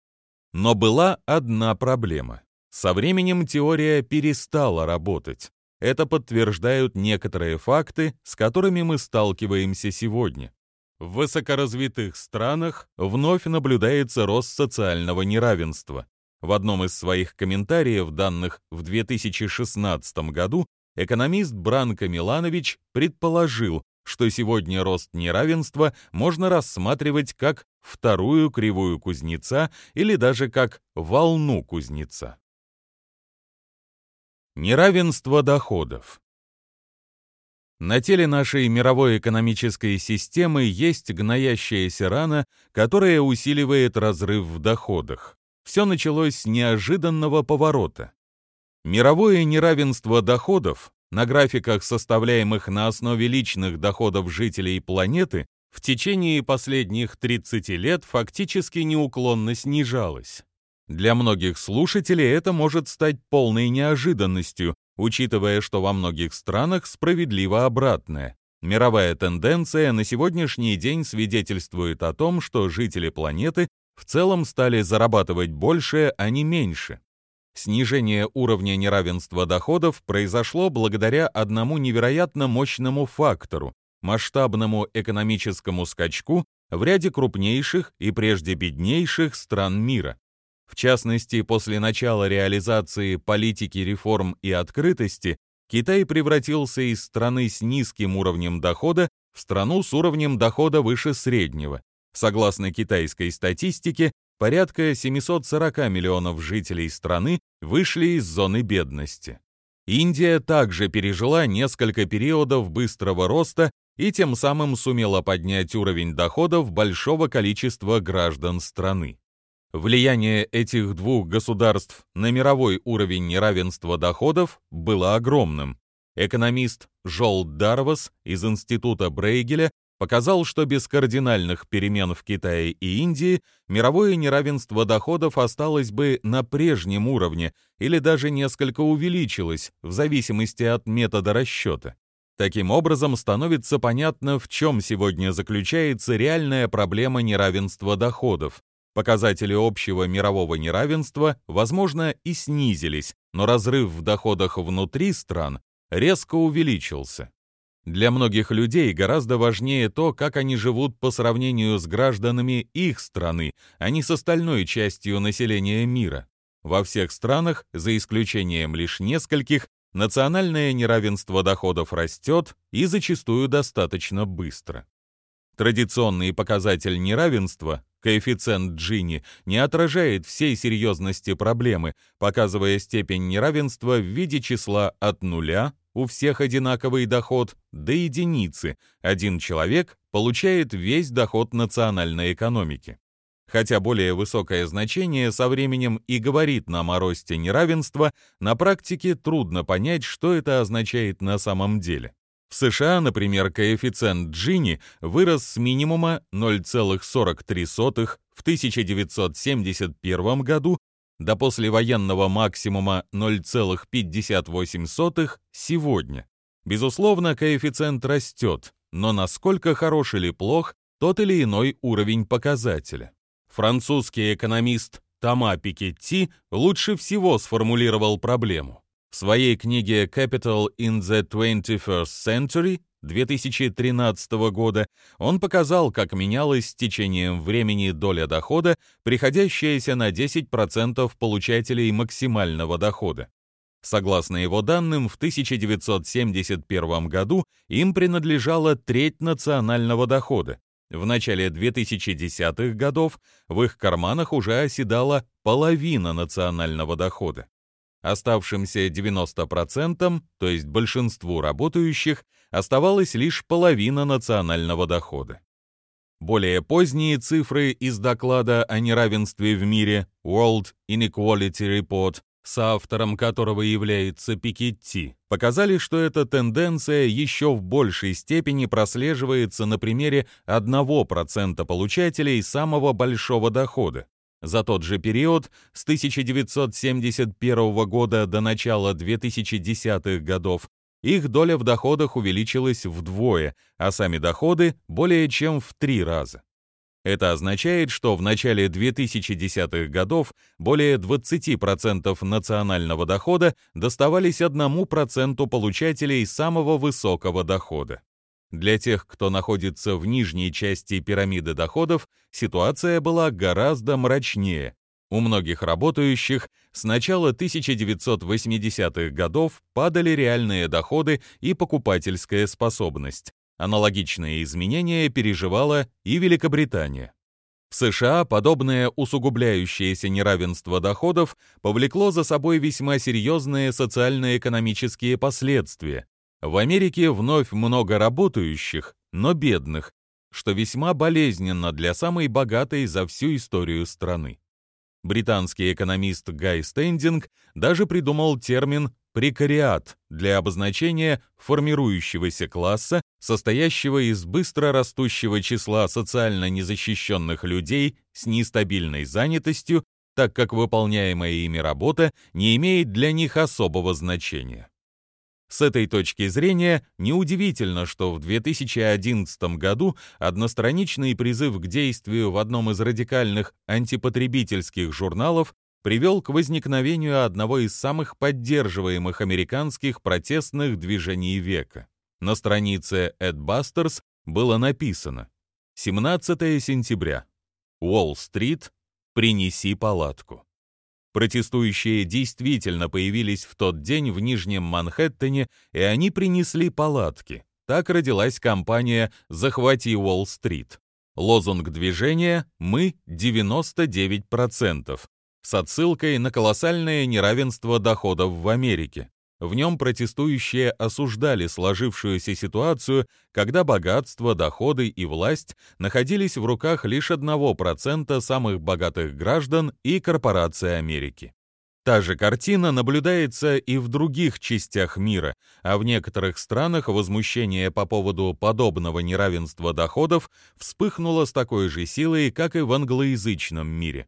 Но была одна проблема. Со временем теория перестала работать. Это подтверждают некоторые факты, с которыми мы сталкиваемся сегодня. В высокоразвитых странах вновь наблюдается рост социального неравенства. В одном из своих комментариев, данных в 2016 году, экономист Бранко Миланович предположил, что сегодня рост неравенства можно рассматривать как вторую кривую кузнеца или даже как волну кузнеца. Неравенство доходов. На теле нашей мировой экономической системы есть гноящаяся рана, которая усиливает разрыв в доходах. Все началось с неожиданного поворота. Мировое неравенство доходов на графиках, составляемых на основе личных доходов жителей планеты, в течение последних 30 лет фактически неуклонно снижалось. Для многих слушателей это может стать полной неожиданностью, учитывая, что во многих странах справедливо обратное. Мировая тенденция на сегодняшний день свидетельствует о том, что жители планеты в целом стали зарабатывать больше, а не меньше. Снижение уровня неравенства доходов произошло благодаря одному невероятно мощному фактору – масштабному экономическому скачку в ряде крупнейших и прежде беднейших стран мира. В частности, после начала реализации политики реформ и открытости, Китай превратился из страны с низким уровнем дохода в страну с уровнем дохода выше среднего. Согласно китайской статистике, порядка 740 миллионов жителей страны вышли из зоны бедности. Индия также пережила несколько периодов быстрого роста и тем самым сумела поднять уровень доходов большого количества граждан страны. Влияние этих двух государств на мировой уровень неравенства доходов было огромным. Экономист Жол Дарвас из Института Брейгеля показал, что без кардинальных перемен в Китае и Индии мировое неравенство доходов осталось бы на прежнем уровне или даже несколько увеличилось в зависимости от метода расчета. Таким образом, становится понятно, в чем сегодня заключается реальная проблема неравенства доходов. Показатели общего мирового неравенства, возможно, и снизились, но разрыв в доходах внутри стран резко увеличился. Для многих людей гораздо важнее то, как они живут по сравнению с гражданами их страны, а не с остальной частью населения мира. Во всех странах, за исключением лишь нескольких, национальное неравенство доходов растет и зачастую достаточно быстро. Традиционный показатель неравенства, коэффициент Джини, не отражает всей серьезности проблемы, показывая степень неравенства в виде числа от нуля у всех одинаковый доход до единицы. Один человек получает весь доход национальной экономики. Хотя более высокое значение со временем и говорит нам о росте неравенства, на практике трудно понять, что это означает на самом деле. В США, например, коэффициент Джини вырос с минимума 0,43 в 1971 году до послевоенного максимума 0,58 сегодня. Безусловно, коэффициент растет, но насколько хорош или плох тот или иной уровень показателя. Французский экономист Тома Пикетти лучше всего сформулировал проблему. В своей книге Capital in the 21st Century 2013 года он показал, как менялась с течением времени доля дохода, приходящаяся на 10% получателей максимального дохода. Согласно его данным, в 1971 году им принадлежала треть национального дохода. В начале 2010-х годов в их карманах уже оседала половина национального дохода. Оставшимся 90%, то есть большинству работающих, оставалась лишь половина национального дохода. Более поздние цифры из доклада о неравенстве в мире World Inequality Report, соавтором которого является Пикетти, показали, что эта тенденция еще в большей степени прослеживается на примере 1% получателей самого большого дохода. За тот же период, с 1971 года до начала 2010-х годов, их доля в доходах увеличилась вдвое, а сами доходы более чем в три раза. Это означает, что в начале 2010-х годов более 20% национального дохода доставались 1% получателей самого высокого дохода. Для тех, кто находится в нижней части пирамиды доходов, ситуация была гораздо мрачнее. У многих работающих с начала 1980-х годов падали реальные доходы и покупательская способность. Аналогичные изменения переживала и Великобритания. В США подобное усугубляющееся неравенство доходов повлекло за собой весьма серьезные социально-экономические последствия, в Америке вновь много работающих, но бедных, что весьма болезненно для самой богатой за всю историю страны. Британский экономист Гай Стендинг даже придумал термин «прекариат» для обозначения формирующегося класса, состоящего из быстро растущего числа социально незащищенных людей с нестабильной занятостью, так как выполняемая ими работа не имеет для них особого значения. С этой точки зрения неудивительно, что в 2011 году одностраничный призыв к действию в одном из радикальных антипотребительских журналов привел к возникновению одного из самых поддерживаемых американских протестных движений века. На странице Adbusters было написано 17 сентября. Уолл-стрит, принеси палатку. Протестующие действительно появились в тот день в Нижнем Манхэттене, и они принесли палатки. Так родилась кампания «Захвати Уолл-стрит». Лозунг движения «Мы 99%» с отсылкой на колоссальное неравенство доходов в Америке. В нем протестующие осуждали сложившуюся ситуацию, когда богатство, доходы и власть находились в руках лишь 1% самых богатых граждан и корпораций Америки. Та же картина наблюдается и в других частях мира, а в некоторых странах возмущение по поводу подобного неравенства доходов вспыхнуло с такой же силой, как и в англоязычном мире.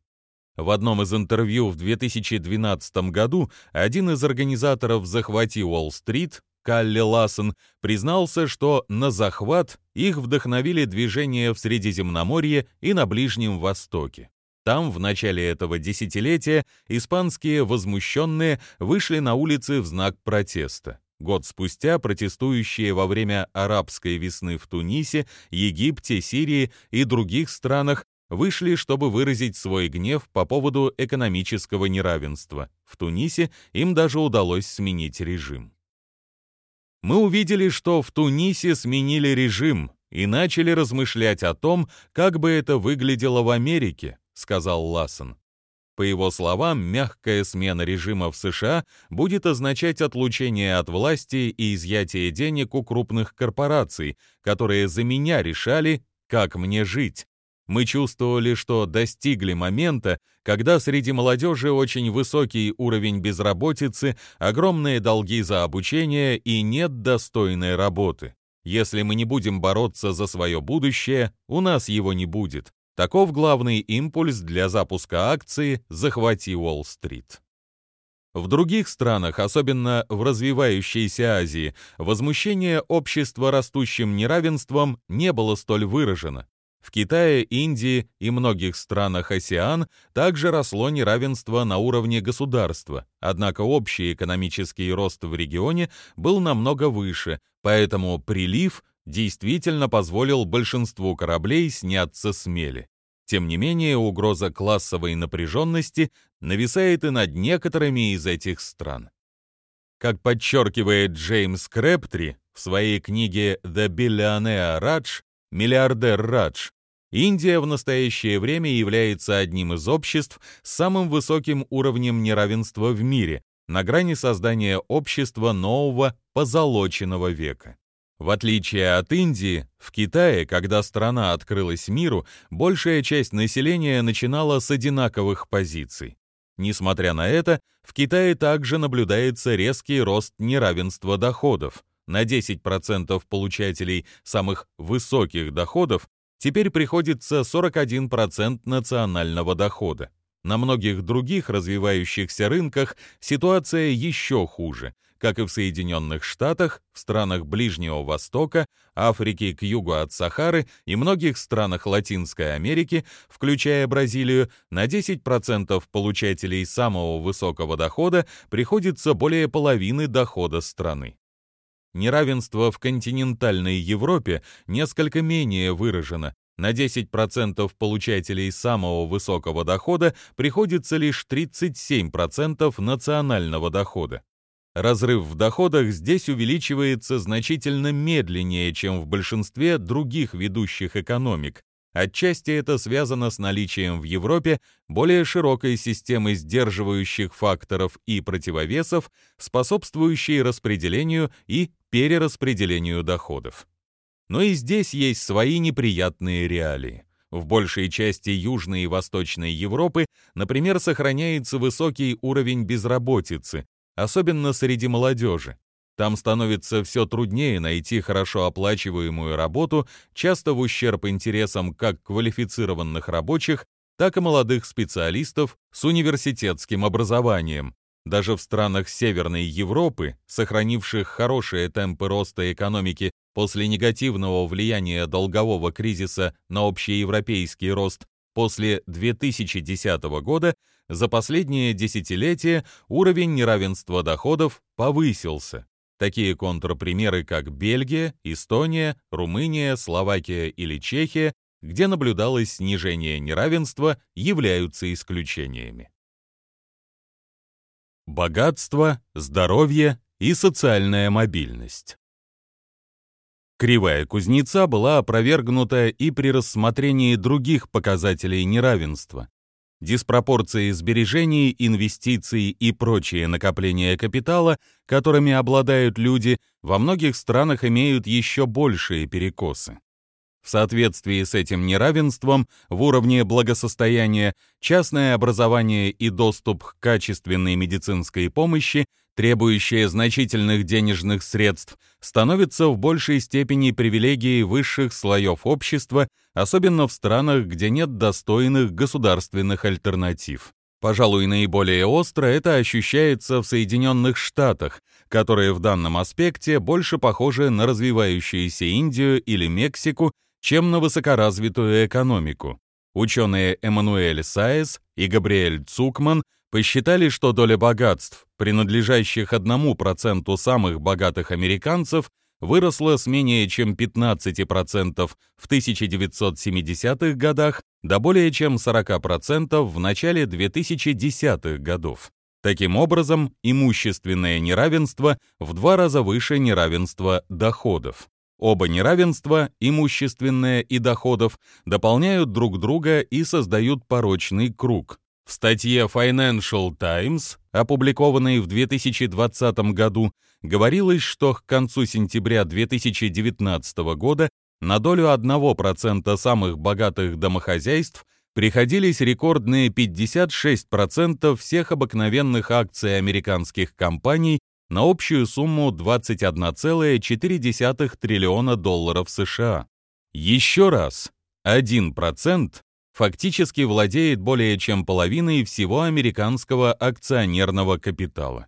В одном из интервью в 2012 году один из организаторов «Захвати Уолл-стрит» Калли Лассен признался, что на захват их вдохновили движения в Средиземноморье и на Ближнем Востоке. Там в начале этого десятилетия испанские возмущенные вышли на улицы в знак протеста. Год спустя протестующие во время арабской весны в Тунисе, Египте, Сирии и других странах вышли, чтобы выразить свой гнев по поводу экономического неравенства. В Тунисе им даже удалось сменить режим. Мы увидели, что в Тунисе сменили режим и начали размышлять о том, как бы это выглядело в Америке, сказал Лассен. По его словам, мягкая смена режима в США будет означать отлучение от власти и изъятие денег у крупных корпораций, которые за меня решали, как мне жить, мы чувствовали, что достигли момента, когда среди молодежи очень высокий уровень безработицы, огромные долги за обучение и нет достойной работы. Если мы не будем бороться за свое будущее, у нас его не будет. Таков главный импульс для запуска акции «Захвати Уолл-стрит». В других странах, особенно в развивающейся Азии, возмущение общества растущим неравенством не было столь выражено. В Китае, Индии и многих странах АСИАН также росло неравенство на уровне государства, однако общий экономический рост в регионе был намного выше, поэтому прилив действительно позволил большинству кораблей сняться с мели. Тем не менее, угроза классовой напряженности нависает и над некоторыми из этих стран. Как подчеркивает Джеймс Крэптри в своей книге «The Billionaire Raj», «Миллиардер Радж», Индия в настоящее время является одним из обществ с самым высоким уровнем неравенства в мире, на грани создания общества нового позолоченного века. В отличие от Индии, в Китае, когда страна открылась миру, большая часть населения начинала с одинаковых позиций. Несмотря на это, в Китае также наблюдается резкий рост неравенства доходов. На 10% получателей самых высоких доходов теперь приходится 41% национального дохода. На многих других развивающихся рынках ситуация еще хуже, как и в Соединенных Штатах, в странах Ближнего Востока, Африки к югу от Сахары и многих странах Латинской Америки, включая Бразилию, на 10% получателей самого высокого дохода приходится более половины дохода страны. Неравенство в континентальной Европе несколько менее выражено. На 10% получателей самого высокого дохода приходится лишь 37% национального дохода. Разрыв в доходах здесь увеличивается значительно медленнее, чем в большинстве других ведущих экономик, Отчасти это связано с наличием в Европе более широкой системы сдерживающих факторов и противовесов, способствующей распределению и перераспределению доходов. Но и здесь есть свои неприятные реалии. В большей части Южной и Восточной Европы, например, сохраняется высокий уровень безработицы, особенно среди молодежи. Там становится все труднее найти хорошо оплачиваемую работу, часто в ущерб интересам как квалифицированных рабочих, так и молодых специалистов с университетским образованием. Даже в странах Северной Европы, сохранивших хорошие темпы роста экономики после негативного влияния долгового кризиса на общеевропейский рост после 2010 года, за последнее десятилетие уровень неравенства доходов повысился. Такие контрпримеры, как Бельгия, Эстония, Румыния, Словакия или Чехия, где наблюдалось снижение неравенства, являются исключениями. Богатство, здоровье и социальная мобильность. Кривая кузнеца была опровергнута и при рассмотрении других показателей неравенства. Диспропорции сбережений, инвестиций и прочие накопления капитала, которыми обладают люди, во многих странах имеют еще большие перекосы. В соответствии с этим неравенством в уровне благосостояния частное образование и доступ к качественной медицинской помощи, требующие значительных денежных средств, становятся в большей степени привилегией высших слоев общества, особенно в странах, где нет достойных государственных альтернатив. Пожалуй, наиболее остро это ощущается в Соединенных Штатах, которые в данном аспекте больше похожи на развивающуюся Индию или Мексику, чем на высокоразвитую экономику. Ученые Эммануэль Сайес и Габриэль Цукман посчитали, что доля богатств, принадлежащих 1% самых богатых американцев, выросла с менее чем 15% в 1970-х годах до более чем 40% в начале 2010-х годов. Таким образом, имущественное неравенство в два раза выше неравенства доходов. Оба неравенства, имущественное и доходов, дополняют друг друга и создают порочный круг. В статье Financial Times, опубликованной в 2020 году, говорилось, что к концу сентября 2019 года на долю 1% самых богатых домохозяйств приходились рекордные 56% всех обыкновенных акций американских компаний на общую сумму 21,4 триллиона долларов США. Еще раз, 1% фактически владеет более чем половиной всего американского акционерного капитала.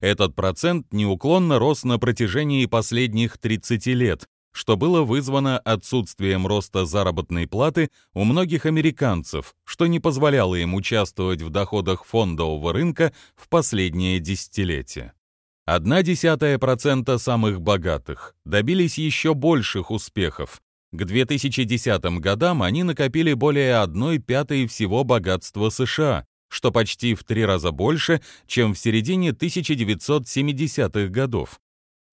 Этот процент неуклонно рос на протяжении последних 30 лет, что было вызвано отсутствием роста заработной платы у многих американцев, что не позволяло им участвовать в доходах фондового рынка в последние десятилетия. Одна десятая процента самых богатых добились еще больших успехов. К 2010 годам они накопили более одной пятой всего богатства США, что почти в три раза больше, чем в середине 1970-х годов.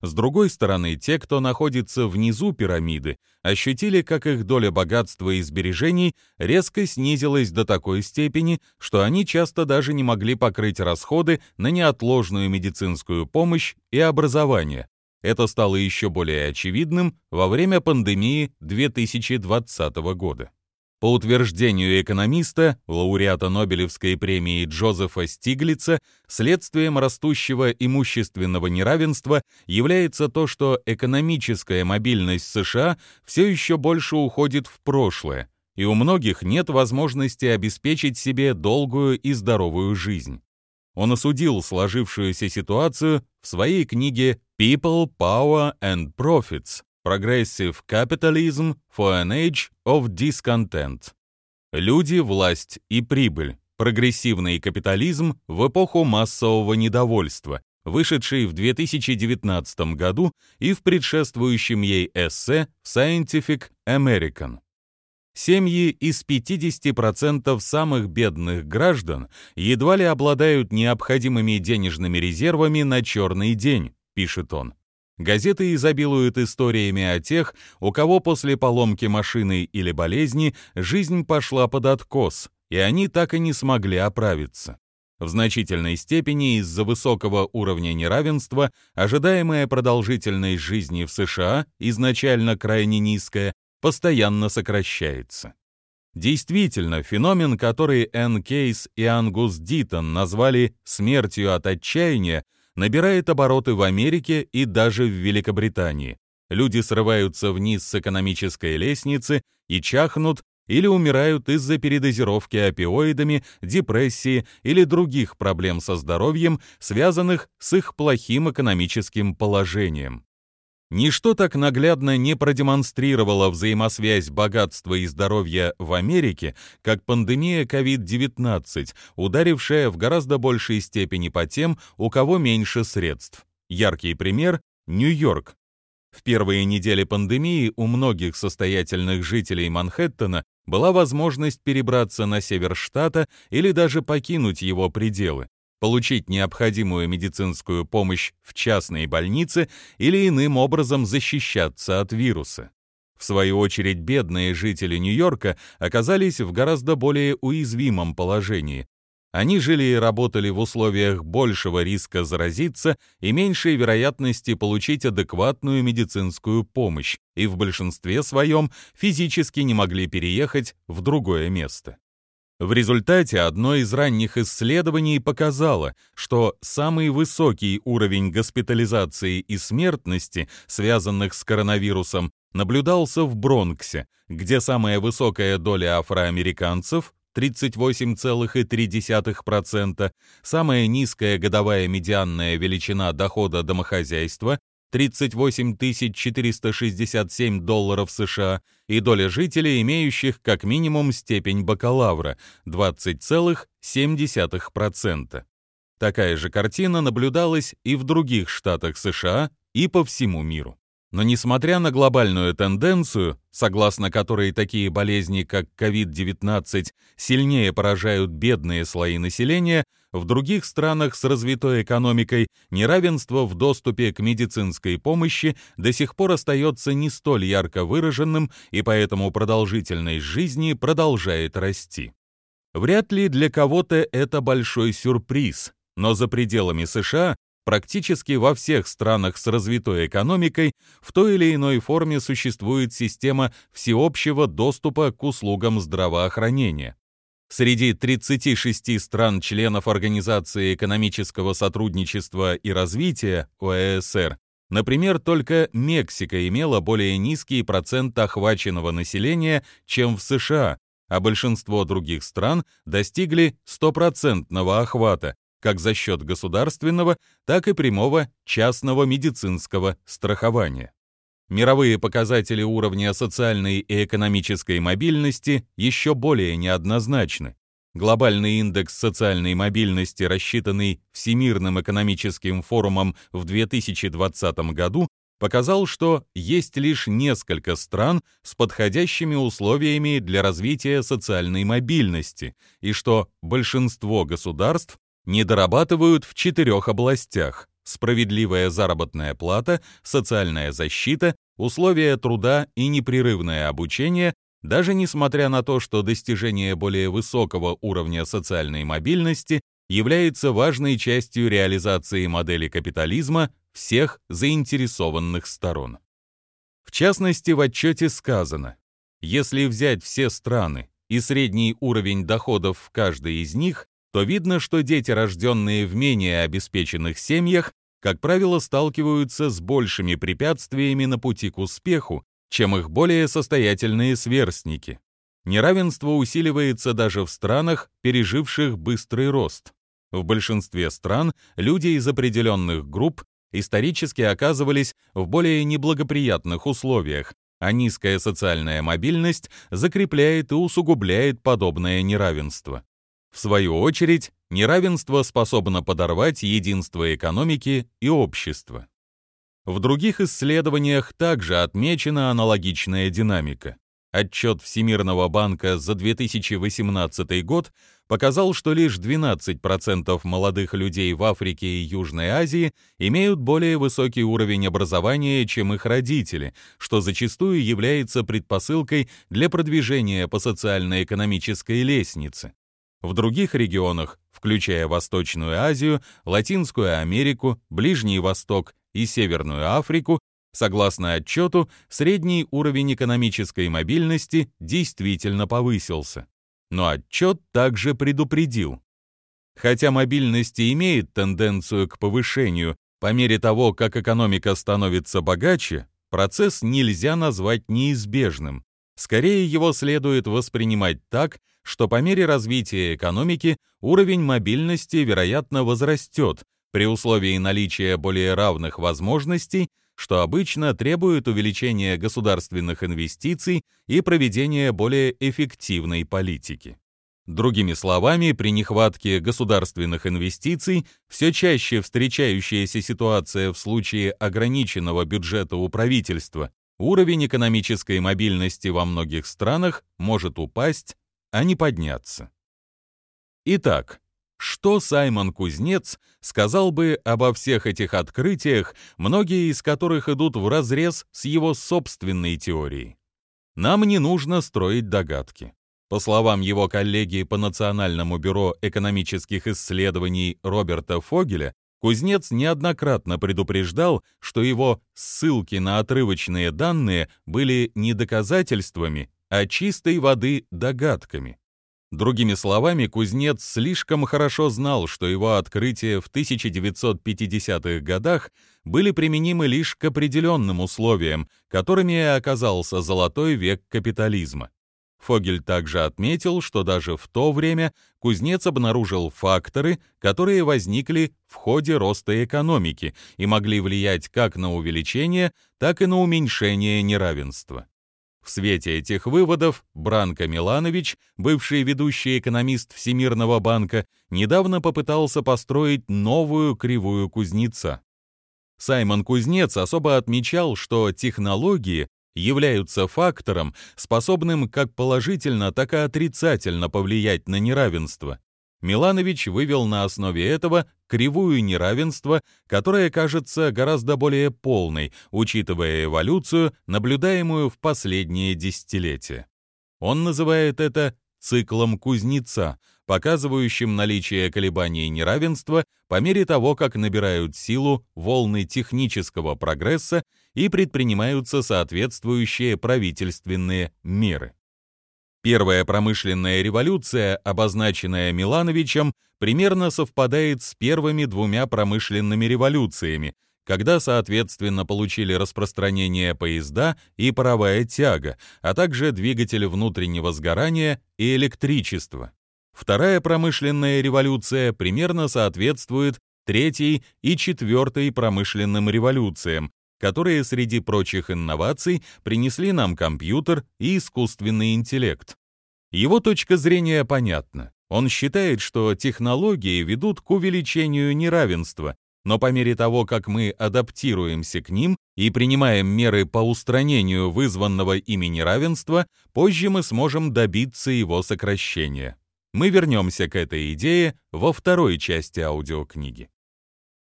С другой стороны, те, кто находится внизу пирамиды, ощутили, как их доля богатства и сбережений резко снизилась до такой степени, что они часто даже не могли покрыть расходы на неотложную медицинскую помощь и образование. Это стало еще более очевидным во время пандемии 2020 года. По утверждению экономиста, лауреата Нобелевской премии Джозефа Стиглица, следствием растущего имущественного неравенства является то, что экономическая мобильность США все еще больше уходит в прошлое, и у многих нет возможности обеспечить себе долгую и здоровую жизнь. Он осудил сложившуюся ситуацию в своей книге «People, Power and Profits» Progressive Capitalism for an Age of Discontent. Люди, власть и прибыль. Прогрессивный капитализм в эпоху массового недовольства, вышедший в 2019 году и в предшествующем ей эссе Scientific American. Семьи из 50% самых бедных граждан едва ли обладают необходимыми денежными резервами на черный день, пишет он. Газеты изобилуют историями о тех, у кого после поломки машины или болезни жизнь пошла под откос, и они так и не смогли оправиться. В значительной степени из-за высокого уровня неравенства ожидаемая продолжительность жизни в США, изначально крайне низкая, постоянно сокращается. Действительно, феномен, который Энн Кейс и Ангус Дитон назвали «смертью от отчаяния», набирает обороты в Америке и даже в Великобритании. Люди срываются вниз с экономической лестницы и чахнут или умирают из-за передозировки опиоидами, депрессии или других проблем со здоровьем, связанных с их плохим экономическим положением. Ничто так наглядно не продемонстрировало взаимосвязь богатства и здоровья в Америке, как пандемия COVID-19, ударившая в гораздо большей степени по тем, у кого меньше средств. Яркий пример – Нью-Йорк. В первые недели пандемии у многих состоятельных жителей Манхэттена была возможность перебраться на север штата или даже покинуть его пределы. Получить необходимую медицинскую помощь в частной больнице или иным образом защищаться от вируса. В свою очередь, бедные жители Нью-Йорка оказались в гораздо более уязвимом положении. Они жили и работали в условиях большего риска заразиться и меньшей вероятности получить адекватную медицинскую помощь, и в большинстве своем физически не могли переехать в другое место. В результате одно из ранних исследований показало, что самый высокий уровень госпитализации и смертности, связанных с коронавирусом, наблюдался в Бронксе, где самая высокая доля афроамериканцев 38,3%, самая низкая годовая медианная величина дохода домохозяйства 38 467 долларов США и доля жителей, имеющих как минимум степень бакалавра 20,7%. Такая же картина наблюдалась и в других штатах США, и по всему миру. Но несмотря на глобальную тенденцию, согласно которой такие болезни, как COVID-19, сильнее поражают бедные слои населения, в других странах с развитой экономикой неравенство в доступе к медицинской помощи до сих пор остается не столь ярко выраженным и поэтому продолжительность жизни продолжает расти. Вряд ли для кого-то это большой сюрприз, но за пределами США Практически во всех странах с развитой экономикой в той или иной форме существует система всеобщего доступа к услугам здравоохранения. Среди 36 стран-членов Организации экономического сотрудничества и развития ОЭСР, например, только Мексика имела более низкий процент охваченного населения, чем в США, а большинство других стран достигли стопроцентного охвата, как за счет государственного, так и прямого частного медицинского страхования. Мировые показатели уровня социальной и экономической мобильности еще более неоднозначны. Глобальный индекс социальной мобильности, рассчитанный Всемирным экономическим форумом в 2020 году, показал, что есть лишь несколько стран с подходящими условиями для развития социальной мобильности и что большинство государств не дорабатывают в четырех областях – справедливая заработная плата, социальная защита, условия труда и непрерывное обучение, даже несмотря на то, что достижение более высокого уровня социальной мобильности является важной частью реализации модели капитализма всех заинтересованных сторон. В частности, в отчете сказано, если взять все страны и средний уровень доходов в каждой из них, то видно, что дети, рожденные в менее обеспеченных семьях, как правило, сталкиваются с большими препятствиями на пути к успеху, чем их более состоятельные сверстники. Неравенство усиливается даже в странах, переживших быстрый рост. В большинстве стран люди из определенных групп исторически оказывались в более неблагоприятных условиях, а низкая социальная мобильность закрепляет и усугубляет подобное неравенство. В свою очередь, неравенство способно подорвать единство экономики и общества. В других исследованиях также отмечена аналогичная динамика. Отчет Всемирного банка за 2018 год показал, что лишь 12% молодых людей в Африке и Южной Азии имеют более высокий уровень образования, чем их родители, что зачастую является предпосылкой для продвижения по социально-экономической лестнице. В других регионах, включая Восточную Азию, Латинскую Америку, Ближний Восток и Северную Африку, согласно отчету, средний уровень экономической мобильности действительно повысился. Но отчет также предупредил. Хотя мобильность имеет тенденцию к повышению по мере того, как экономика становится богаче, процесс нельзя назвать неизбежным. Скорее его следует воспринимать так, что по мере развития экономики уровень мобильности, вероятно, возрастет при условии наличия более равных возможностей, что обычно требует увеличения государственных инвестиций и проведения более эффективной политики. Другими словами, при нехватке государственных инвестиций все чаще встречающаяся ситуация в случае ограниченного бюджета у правительства, уровень экономической мобильности во многих странах может упасть а не подняться. Итак, Что Саймон Кузнец сказал бы обо всех этих открытиях, многие из которых идут вразрез с его собственной теорией? Нам не нужно строить догадки. По словам его коллеги по Национальному бюро экономических исследований Роберта Фогеля, Кузнец неоднократно предупреждал, что его ссылки на отрывочные данные были не доказательствами, а чистой воды догадками. Другими словами, Кузнец слишком хорошо знал, что его открытия в 1950-х годах были применимы лишь к определенным условиям, которыми и оказался золотой век капитализма. Фогель также отметил, что даже в то время кузнец обнаружил факторы, которые возникли в ходе роста экономики и могли влиять как на увеличение, так и на уменьшение неравенства. В свете этих выводов Бранко Миланович, бывший ведущий экономист Всемирного банка, недавно попытался построить новую кривую кузнеца. Саймон Кузнец особо отмечал, что технологии являются фактором, способным как положительно, так и отрицательно повлиять на неравенство. Миланович вывел на основе этого кривую неравенства, которая кажется гораздо более полной, учитывая эволюцию, наблюдаемую в последние десятилетия. Он называет это циклом кузнеца, показывающим наличие колебаний неравенства по мере того, как набирают силу волны технического прогресса и предпринимаются соответствующие правительственные меры. Первая промышленная революция, обозначенная Милановичем, примерно совпадает с первыми двумя промышленными революциями, когда, соответственно, получили распространение поезда и паровая тяга, а также двигатель внутреннего сгорания и электричество. Вторая промышленная революция примерно соответствует третьей и четвертой промышленным революциям, которые среди прочих инноваций принесли нам компьютер и искусственный интеллект. Его точка зрения понятна. Он считает, что технологии ведут к увеличению неравенства, но по мере того, как мы адаптируемся к ним и принимаем меры по устранению вызванного ими неравенства, позже мы сможем добиться его сокращения. Мы вернемся к этой идее во второй части аудиокниги.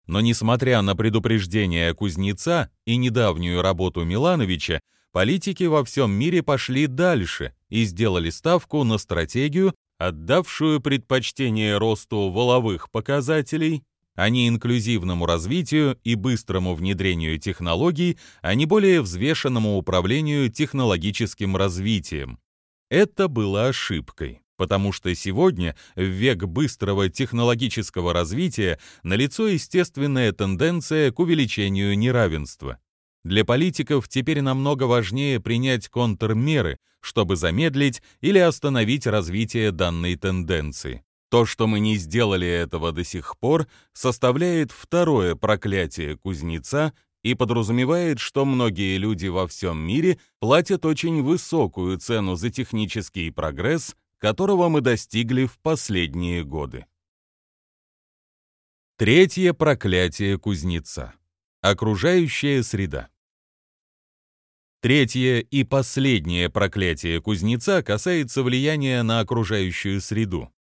Но несмотря на предупреждения кузнеца и недавнюю работу Милановича, политики во всем мире пошли дальше и сделали ставку на стратегию, отдавшую предпочтение росту воловых показателей, а не инклюзивному развитию и быстрому внедрению технологий, а не более взвешенному управлению технологическим развитием. Это было ошибкой потому что сегодня, в век быстрого технологического развития, налицо естественная тенденция к увеличению неравенства. Для политиков теперь намного важнее принять контрмеры, чтобы замедлить или остановить развитие данной тенденции. То, что мы не сделали этого до сих пор, составляет второе проклятие кузнеца и подразумевает, что многие люди во всем мире платят очень высокую цену за технический прогресс, которого мы достигли в последние годы. Третье проклятие кузнеца. Окружающая среда. Третье и последнее проклятие кузнеца касается влияния на окружающую среду.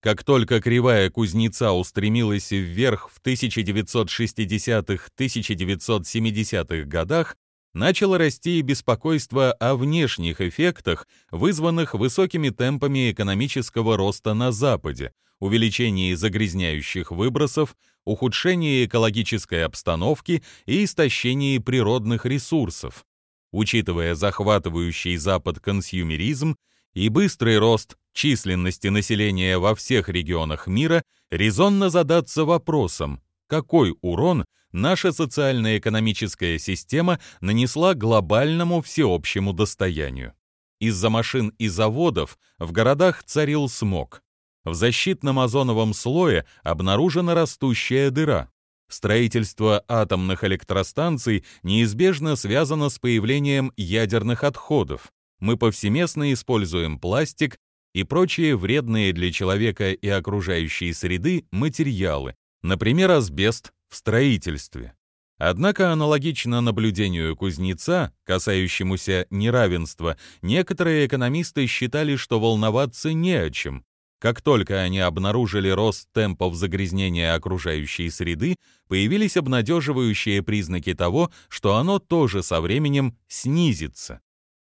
Как только кривая кузнеца устремилась вверх в 1960-1970-х годах, начало расти и беспокойство о внешних эффектах, вызванных высокими темпами экономического роста на Западе, увеличении загрязняющих выбросов, ухудшении экологической обстановки и истощении природных ресурсов. Учитывая захватывающий Запад консюмеризм и быстрый рост численности населения во всех регионах мира, резонно задаться вопросом, какой урон наша социально-экономическая система нанесла глобальному всеобщему достоянию. Из-за машин и заводов в городах царил смог. В защитном озоновом слое обнаружена растущая дыра. Строительство атомных электростанций неизбежно связано с появлением ядерных отходов. Мы повсеместно используем пластик и прочие вредные для человека и окружающей среды материалы, например, асбест в строительстве. Однако аналогично наблюдению кузнеца, касающемуся неравенства, некоторые экономисты считали, что волноваться не о чем. Как только они обнаружили рост темпов загрязнения окружающей среды, появились обнадеживающие признаки того, что оно тоже со временем снизится.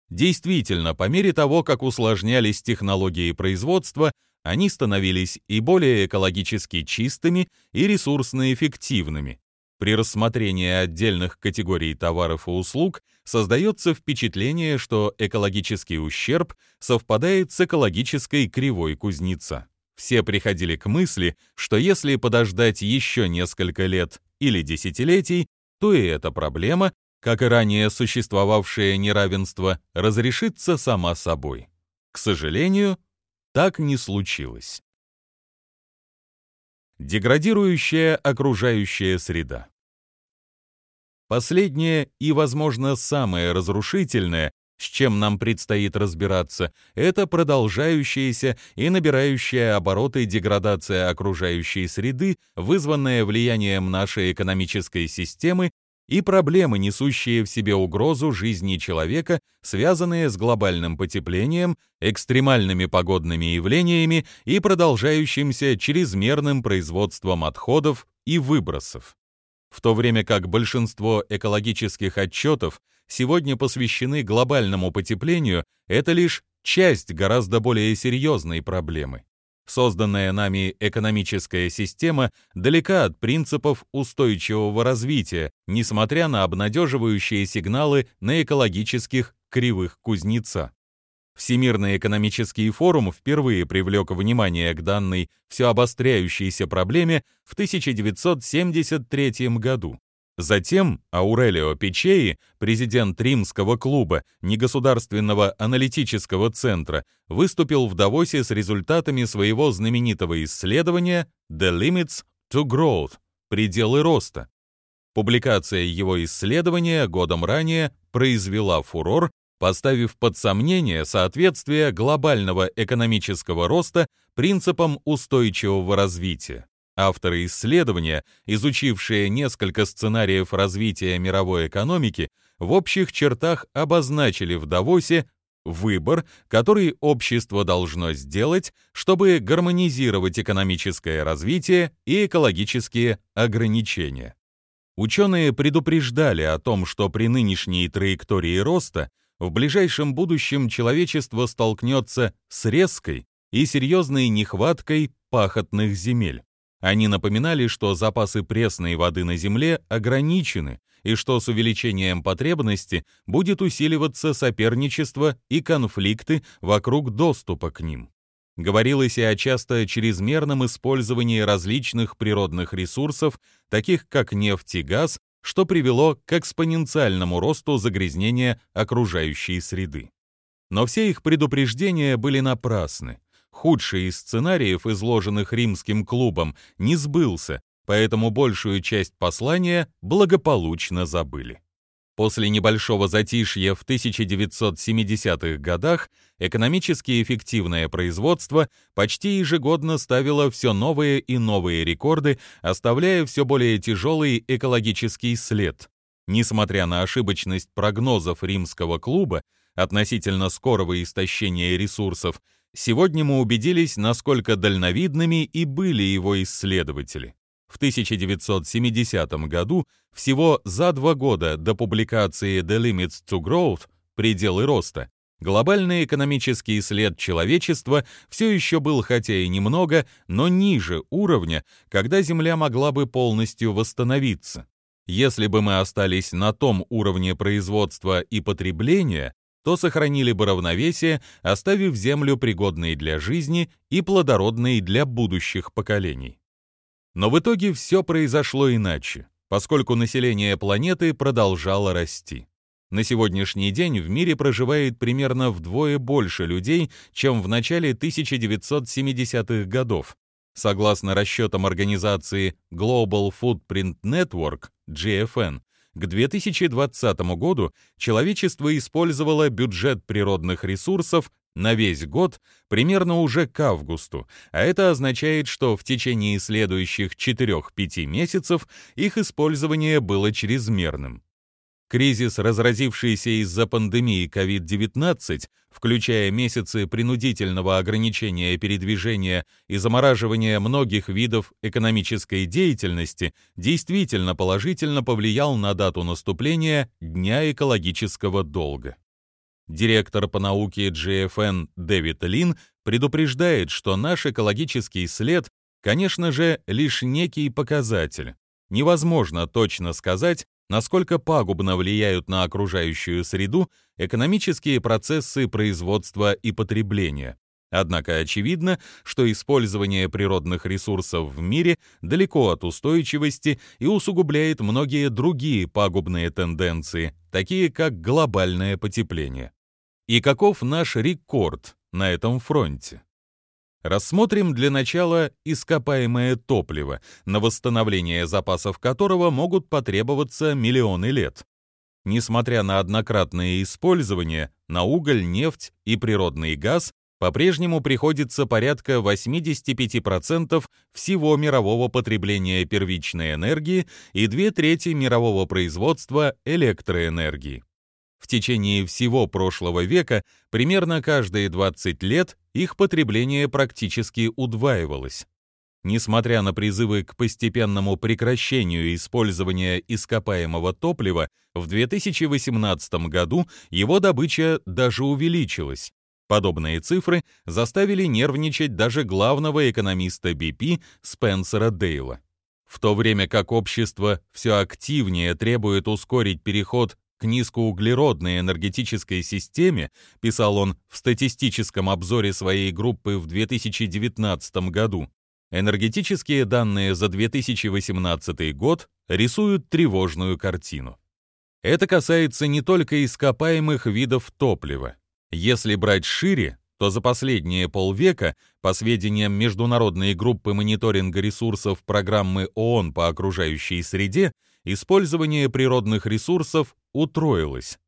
Действительно, по мере того, как усложнялись технологии производства, они становились и более экологически чистыми, и ресурсно эффективными. При рассмотрении отдельных категорий товаров и услуг создается впечатление, что экологический ущерб совпадает с экологической кривой кузнеца. Все приходили к мысли, что если подождать еще несколько лет или десятилетий, то и эта проблема, как и ранее существовавшее неравенство, разрешится сама собой. К сожалению, так не случилось. Деградирующая окружающая среда. Последнее и, возможно, самое разрушительное, с чем нам предстоит разбираться, это продолжающаяся и набирающая обороты деградация окружающей среды, вызванная влиянием нашей экономической системы и проблемы, несущие в себе угрозу жизни человека, связанные с глобальным потеплением, экстремальными погодными явлениями и продолжающимся чрезмерным производством отходов и выбросов. В то время как большинство экологических отчетов сегодня посвящены глобальному потеплению, это лишь часть гораздо более серьезной проблемы. Созданная нами экономическая система далека от принципов устойчивого развития, несмотря на обнадеживающие сигналы на экологических кривых кузнеца. Всемирный экономический форум впервые привлек внимание к данной все обостряющейся проблеме в 1973 году. Затем Аурелио Пичеи, президент Римского клуба, негосударственного аналитического центра, выступил в Давосе с результатами своего знаменитого исследования «The Limits to Growth» — «Пределы роста». Публикация его исследования годом ранее произвела фурор, поставив под сомнение соответствие глобального экономического роста принципам устойчивого развития. Авторы исследования, изучившие несколько сценариев развития мировой экономики, в общих чертах обозначили в Давосе выбор, который общество должно сделать, чтобы гармонизировать экономическое развитие и экологические ограничения. Ученые предупреждали о том, что при нынешней траектории роста в ближайшем будущем человечество столкнется с резкой и серьезной нехваткой пахотных земель. Они напоминали, что запасы пресной воды на Земле ограничены и что с увеличением потребности будет усиливаться соперничество и конфликты вокруг доступа к ним. Говорилось и о часто чрезмерном использовании различных природных ресурсов, таких как нефть и газ, что привело к экспоненциальному росту загрязнения окружающей среды. Но все их предупреждения были напрасны худший из сценариев, изложенных римским клубом, не сбылся, поэтому большую часть послания благополучно забыли. После небольшого затишья в 1970-х годах экономически эффективное производство почти ежегодно ставило все новые и новые рекорды, оставляя все более тяжелый экологический след. Несмотря на ошибочность прогнозов римского клуба относительно скорого истощения ресурсов, Сегодня мы убедились, насколько дальновидными и были его исследователи. В 1970 году, всего за два года до публикации The Limits to Growth «Пределы роста», глобальный экономический след человечества все еще был хотя и немного, но ниже уровня, когда Земля могла бы полностью восстановиться. Если бы мы остались на том уровне производства и потребления, то сохранили бы равновесие, оставив землю пригодной для жизни и плодородной для будущих поколений. Но в итоге все произошло иначе, поскольку население планеты продолжало расти. На сегодняшний день в мире проживает примерно вдвое больше людей, чем в начале 1970-х годов. Согласно расчетам организации Global Footprint Network, GFN, к 2020 году человечество использовало бюджет природных ресурсов на весь год примерно уже к августу, а это означает, что в течение следующих 4-5 месяцев их использование было чрезмерным. Кризис, разразившийся из-за пандемии COVID-19, включая месяцы принудительного ограничения передвижения и замораживания многих видов экономической деятельности, действительно положительно повлиял на дату наступления Дня экологического долга. Директор по науке GFN Дэвид Лин предупреждает, что наш экологический след, конечно же, лишь некий показатель. Невозможно точно сказать, насколько пагубно влияют на окружающую среду экономические процессы производства и потребления. Однако очевидно, что использование природных ресурсов в мире далеко от устойчивости и усугубляет многие другие пагубные тенденции, такие как глобальное потепление. И каков наш рекорд на этом фронте? Рассмотрим для начала ископаемое топливо, на восстановление запасов которого могут потребоваться миллионы лет. Несмотря на однократное использование, на уголь, нефть и природный газ по-прежнему приходится порядка 85% всего мирового потребления первичной энергии и две трети мирового производства электроэнергии. В течение всего прошлого века примерно каждые 20 лет их потребление практически удваивалось. Несмотря на призывы к постепенному прекращению использования ископаемого топлива, в 2018 году его добыча даже увеличилась. Подобные цифры заставили нервничать даже главного экономиста BP Спенсера Дейла. В то время как общество все активнее требует ускорить переход к низкоуглеродной энергетической системе, писал он в статистическом обзоре своей группы в 2019 году, энергетические данные за 2018 год рисуют тревожную картину. Это касается не только ископаемых видов топлива. Если брать шире, то за последние полвека, по сведениям Международной группы мониторинга ресурсов программы ООН по окружающей среде, использование природных ресурсов утроилось.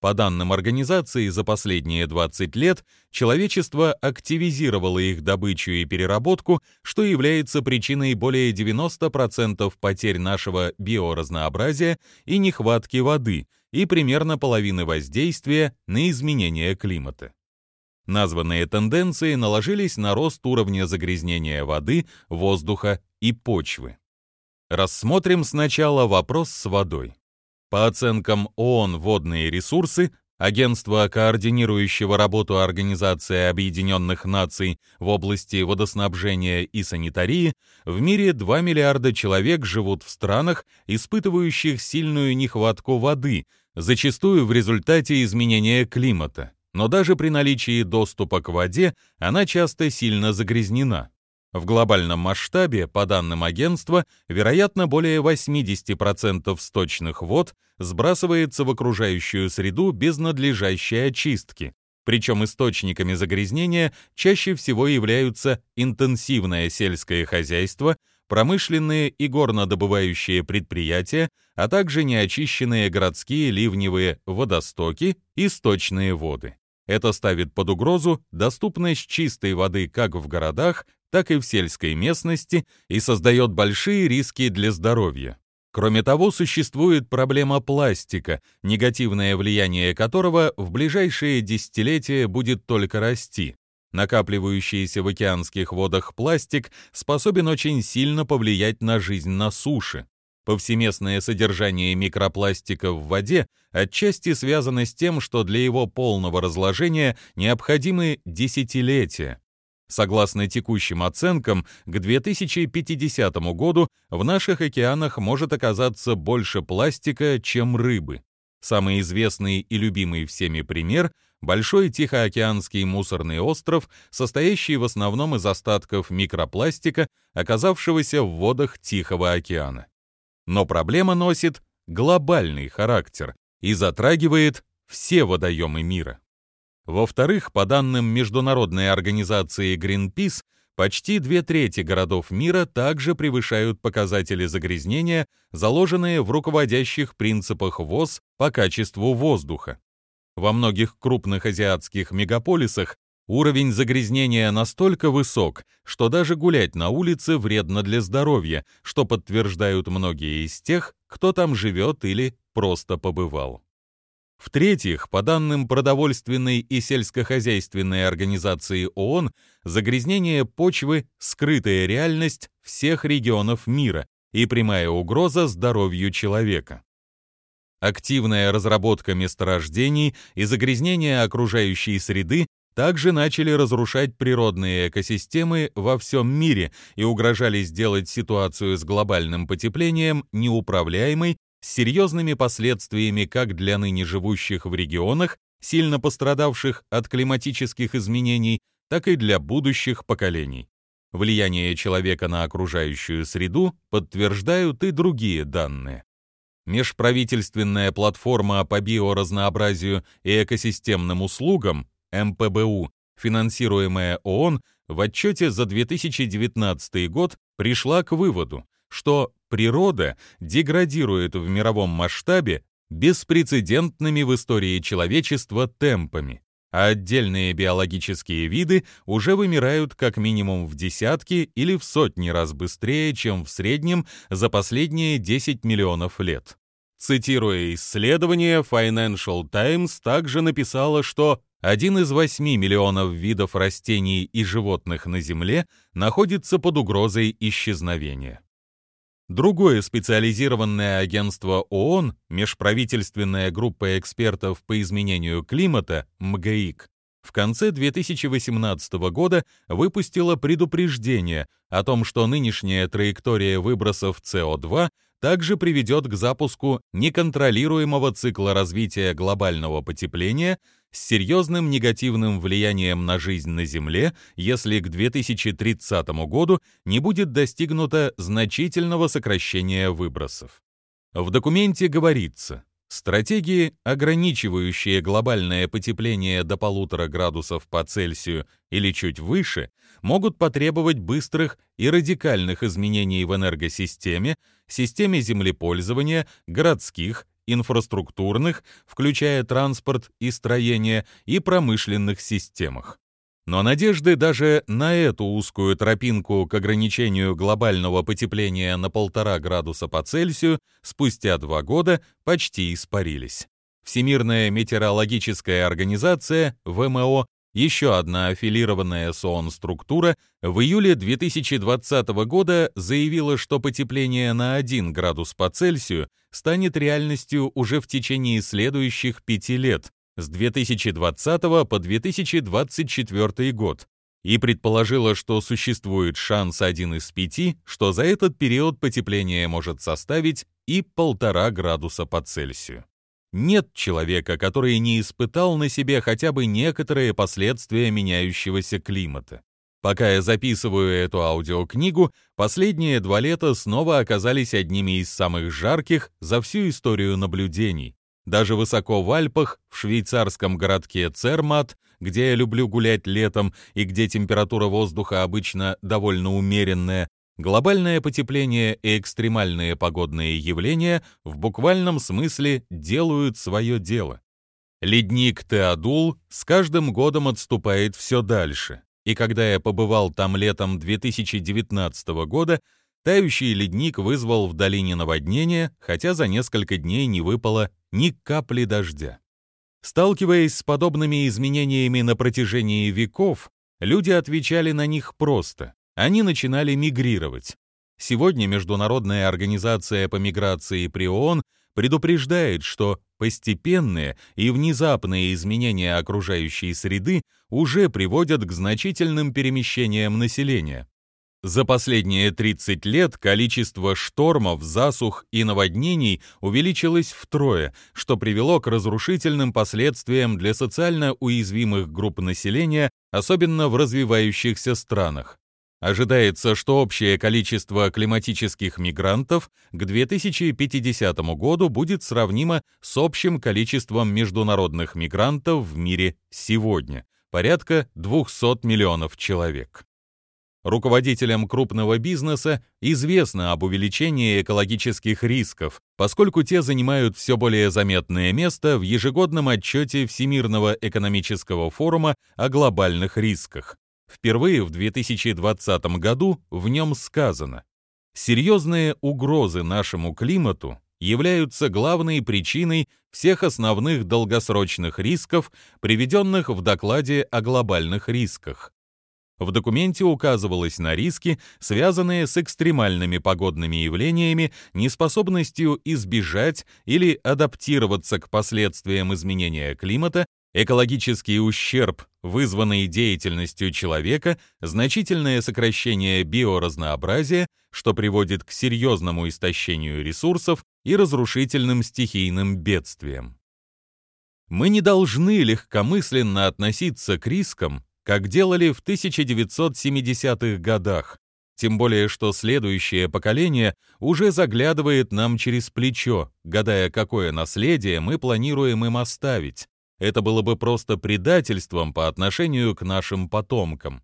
По данным организации, за последние 20 лет человечество активизировало их добычу и переработку, что является причиной более 90% потерь нашего биоразнообразия и нехватки воды и примерно половины воздействия на изменение климата. Названные тенденции наложились на рост уровня загрязнения воды, воздуха и почвы. Рассмотрим сначала вопрос с водой. По оценкам ООН «Водные ресурсы», агентства, координирующего работу Организации Объединенных Наций в области водоснабжения и санитарии, в мире 2 миллиарда человек живут в странах, испытывающих сильную нехватку воды, зачастую в результате изменения климата. Но даже при наличии доступа к воде она часто сильно загрязнена. В глобальном масштабе, по данным агентства, вероятно, более 80% сточных вод сбрасывается в окружающую среду без надлежащей очистки. Причем источниками загрязнения чаще всего являются интенсивное сельское хозяйство, промышленные и горнодобывающие предприятия, а также неочищенные городские ливневые водостоки и сточные воды. Это ставит под угрозу доступность чистой воды как в городах, так и в сельской местности и создает большие риски для здоровья. Кроме того, существует проблема пластика, негативное влияние которого в ближайшие десятилетия будет только расти. Накапливающийся в океанских водах пластик способен очень сильно повлиять на жизнь на суше. Повсеместное содержание микропластика в воде отчасти связано с тем, что для его полного разложения необходимы десятилетия. Согласно текущим оценкам, к 2050 году в наших океанах может оказаться больше пластика, чем рыбы. Самый известный и любимый всеми пример – большой Тихоокеанский мусорный остров, состоящий в основном из остатков микропластика, оказавшегося в водах Тихого океана. Но проблема носит глобальный характер и затрагивает все водоемы мира. Во-вторых, по данным международной организации Greenpeace, почти две трети городов мира также превышают показатели загрязнения, заложенные в руководящих принципах ВОЗ по качеству воздуха. Во многих крупных азиатских мегаполисах Уровень загрязнения настолько высок, что даже гулять на улице вредно для здоровья, что подтверждают многие из тех, кто там живет или просто побывал. В-третьих, по данным продовольственной и сельскохозяйственной организации ООН, загрязнение почвы – скрытая реальность всех регионов мира и прямая угроза здоровью человека. Активная разработка месторождений и загрязнение окружающей среды также начали разрушать природные экосистемы во всем мире и угрожали сделать ситуацию с глобальным потеплением неуправляемой с серьезными последствиями как для ныне живущих в регионах, сильно пострадавших от климатических изменений, так и для будущих поколений. Влияние человека на окружающую среду подтверждают и другие данные. Межправительственная платформа по биоразнообразию и экосистемным услугам МПБУ, финансируемая ООН, в отчете за 2019 год пришла к выводу, что природа деградирует в мировом масштабе беспрецедентными в истории человечества темпами, а отдельные биологические виды уже вымирают как минимум в десятки или в сотни раз быстрее, чем в среднем за последние 10 миллионов лет. Цитируя исследование, Financial Times также написала, что один из 8 миллионов видов растений и животных на Земле находится под угрозой исчезновения. Другое специализированное агентство ООН, межправительственная группа экспертов по изменению климата, МГИК, в конце 2018 года выпустило предупреждение о том, что нынешняя траектория выбросов СО2 также приведет к запуску неконтролируемого цикла развития глобального потепления с серьезным негативным влиянием на жизнь на Земле, если к 2030 году не будет достигнуто значительного сокращения выбросов. В документе говорится, стратегии, ограничивающие глобальное потепление до полутора градусов по Цельсию или чуть выше, могут потребовать быстрых и радикальных изменений в энергосистеме, системе землепользования, городских инфраструктурных, включая транспорт и строение, и промышленных системах. Но надежды даже на эту узкую тропинку к ограничению глобального потепления на полтора градуса по Цельсию спустя два года почти испарились. Всемирная метеорологическая организация, ВМО, еще одна аффилированная с ООН структура, в июле 2020 года заявила, что потепление на 1 градус по Цельсию станет реальностью уже в течение следующих пяти лет, с 2020 по 2024 год, и предположила, что существует шанс один из пяти, что за этот период потепление может составить и полтора градуса по Цельсию. Нет человека, который не испытал на себе хотя бы некоторые последствия меняющегося климата. Пока я записываю эту аудиокнигу, последние два лета снова оказались одними из самых жарких за всю историю наблюдений. Даже высоко в Альпах, в швейцарском городке Цермат, где я люблю гулять летом и где температура воздуха обычно довольно умеренная, Глобальное потепление и экстремальные погодные явления в буквальном смысле делают свое дело. Ледник Теодул с каждым годом отступает все дальше, и когда я побывал там летом 2019 года, тающий ледник вызвал в долине наводнение, хотя за несколько дней не выпало ни капли дождя. Сталкиваясь с подобными изменениями на протяжении веков, люди отвечали на них просто они начинали мигрировать. Сегодня Международная организация по миграции при ООН предупреждает, что постепенные и внезапные изменения окружающей среды уже приводят к значительным перемещениям населения. За последние 30 лет количество штормов, засух и наводнений увеличилось втрое, что привело к разрушительным последствиям для социально уязвимых групп населения, особенно в развивающихся странах. Ожидается, что общее количество климатических мигрантов к 2050 году будет сравнимо с общим количеством международных мигрантов в мире сегодня, порядка 200 миллионов человек. Руководителям крупного бизнеса известно об увеличении экологических рисков, поскольку те занимают все более заметное место в ежегодном отчете Всемирного экономического форума о глобальных рисках. Впервые в 2020 году в нем сказано «Серьезные угрозы нашему климату являются главной причиной всех основных долгосрочных рисков, приведенных в докладе о глобальных рисках. В документе указывалось на риски, связанные с экстремальными погодными явлениями, неспособностью избежать или адаптироваться к последствиям изменения климата, экологический ущерб, вызванный деятельностью человека, значительное сокращение биоразнообразия, что приводит к серьезному истощению ресурсов и разрушительным стихийным бедствиям. Мы не должны легкомысленно относиться к рискам, как делали в 1970-х годах, тем более что следующее поколение уже заглядывает нам через плечо, гадая, какое наследие мы планируем им оставить. Это было бы просто предательством по отношению к нашим потомкам.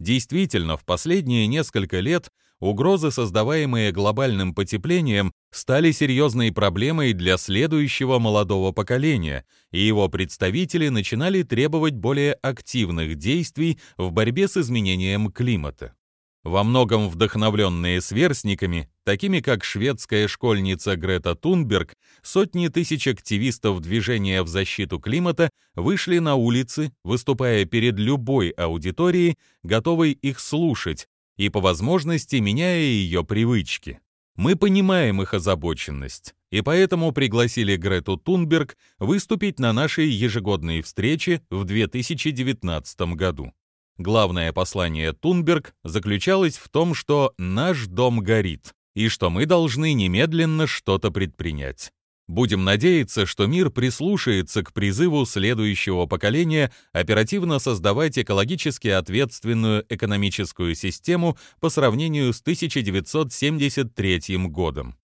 Действительно, в последние несколько лет угрозы, создаваемые глобальным потеплением, стали серьезной проблемой для следующего молодого поколения, и его представители начинали требовать более активных действий в борьбе с изменением климата. Во многом вдохновленные сверстниками, такими как шведская школьница Грета Тунберг, сотни тысяч активистов движения в защиту климата вышли на улицы, выступая перед любой аудиторией, готовой их слушать, и по возможности меняя ее привычки. Мы понимаем их озабоченность, и поэтому пригласили Грету Тунберг выступить на нашей ежегодной встрече в 2019 году. Главное послание Тунберг заключалось в том, что наш дом горит, и что мы должны немедленно что-то предпринять. Будем надеяться, что мир прислушается к призыву следующего поколения оперативно создавать экологически ответственную экономическую систему по сравнению с 1973 годом.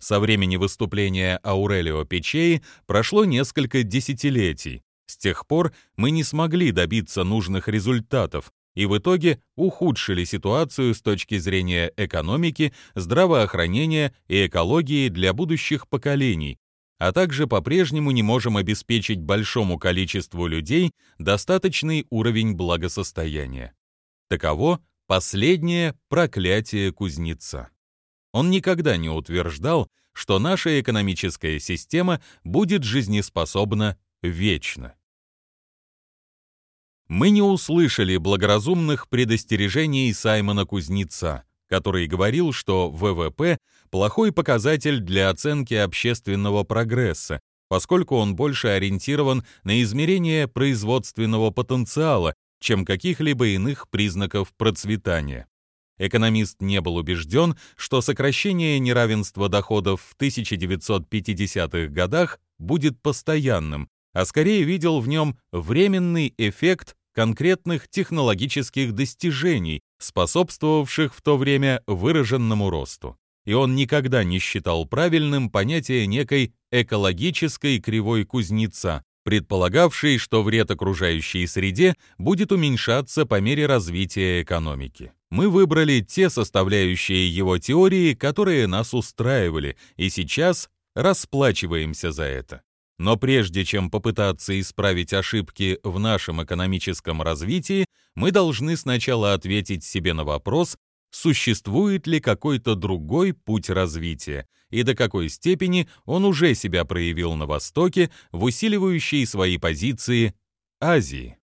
Со времени выступления Аурелио Печеи прошло несколько десятилетий, с тех пор мы не смогли добиться нужных результатов и в итоге ухудшили ситуацию с точки зрения экономики, здравоохранения и экологии для будущих поколений, а также по-прежнему не можем обеспечить большому количеству людей достаточный уровень благосостояния. Таково последнее проклятие кузнеца. Он никогда не утверждал, что наша экономическая система будет жизнеспособна вечно мы не услышали благоразумных предостережений Саймона Кузнеца, который говорил, что ВВП – плохой показатель для оценки общественного прогресса, поскольку он больше ориентирован на измерение производственного потенциала, чем каких-либо иных признаков процветания. Экономист не был убежден, что сокращение неравенства доходов в 1950-х годах будет постоянным, а скорее видел в нем временный эффект конкретных технологических достижений, способствовавших в то время выраженному росту. И он никогда не считал правильным понятие некой экологической кривой кузнеца, предполагавшей, что вред окружающей среде будет уменьшаться по мере развития экономики. Мы выбрали те составляющие его теории, которые нас устраивали, и сейчас расплачиваемся за это. Но прежде чем попытаться исправить ошибки в нашем экономическом развитии, мы должны сначала ответить себе на вопрос, существует ли какой-то другой путь развития и до какой степени он уже себя проявил на Востоке в усиливающей свои позиции Азии.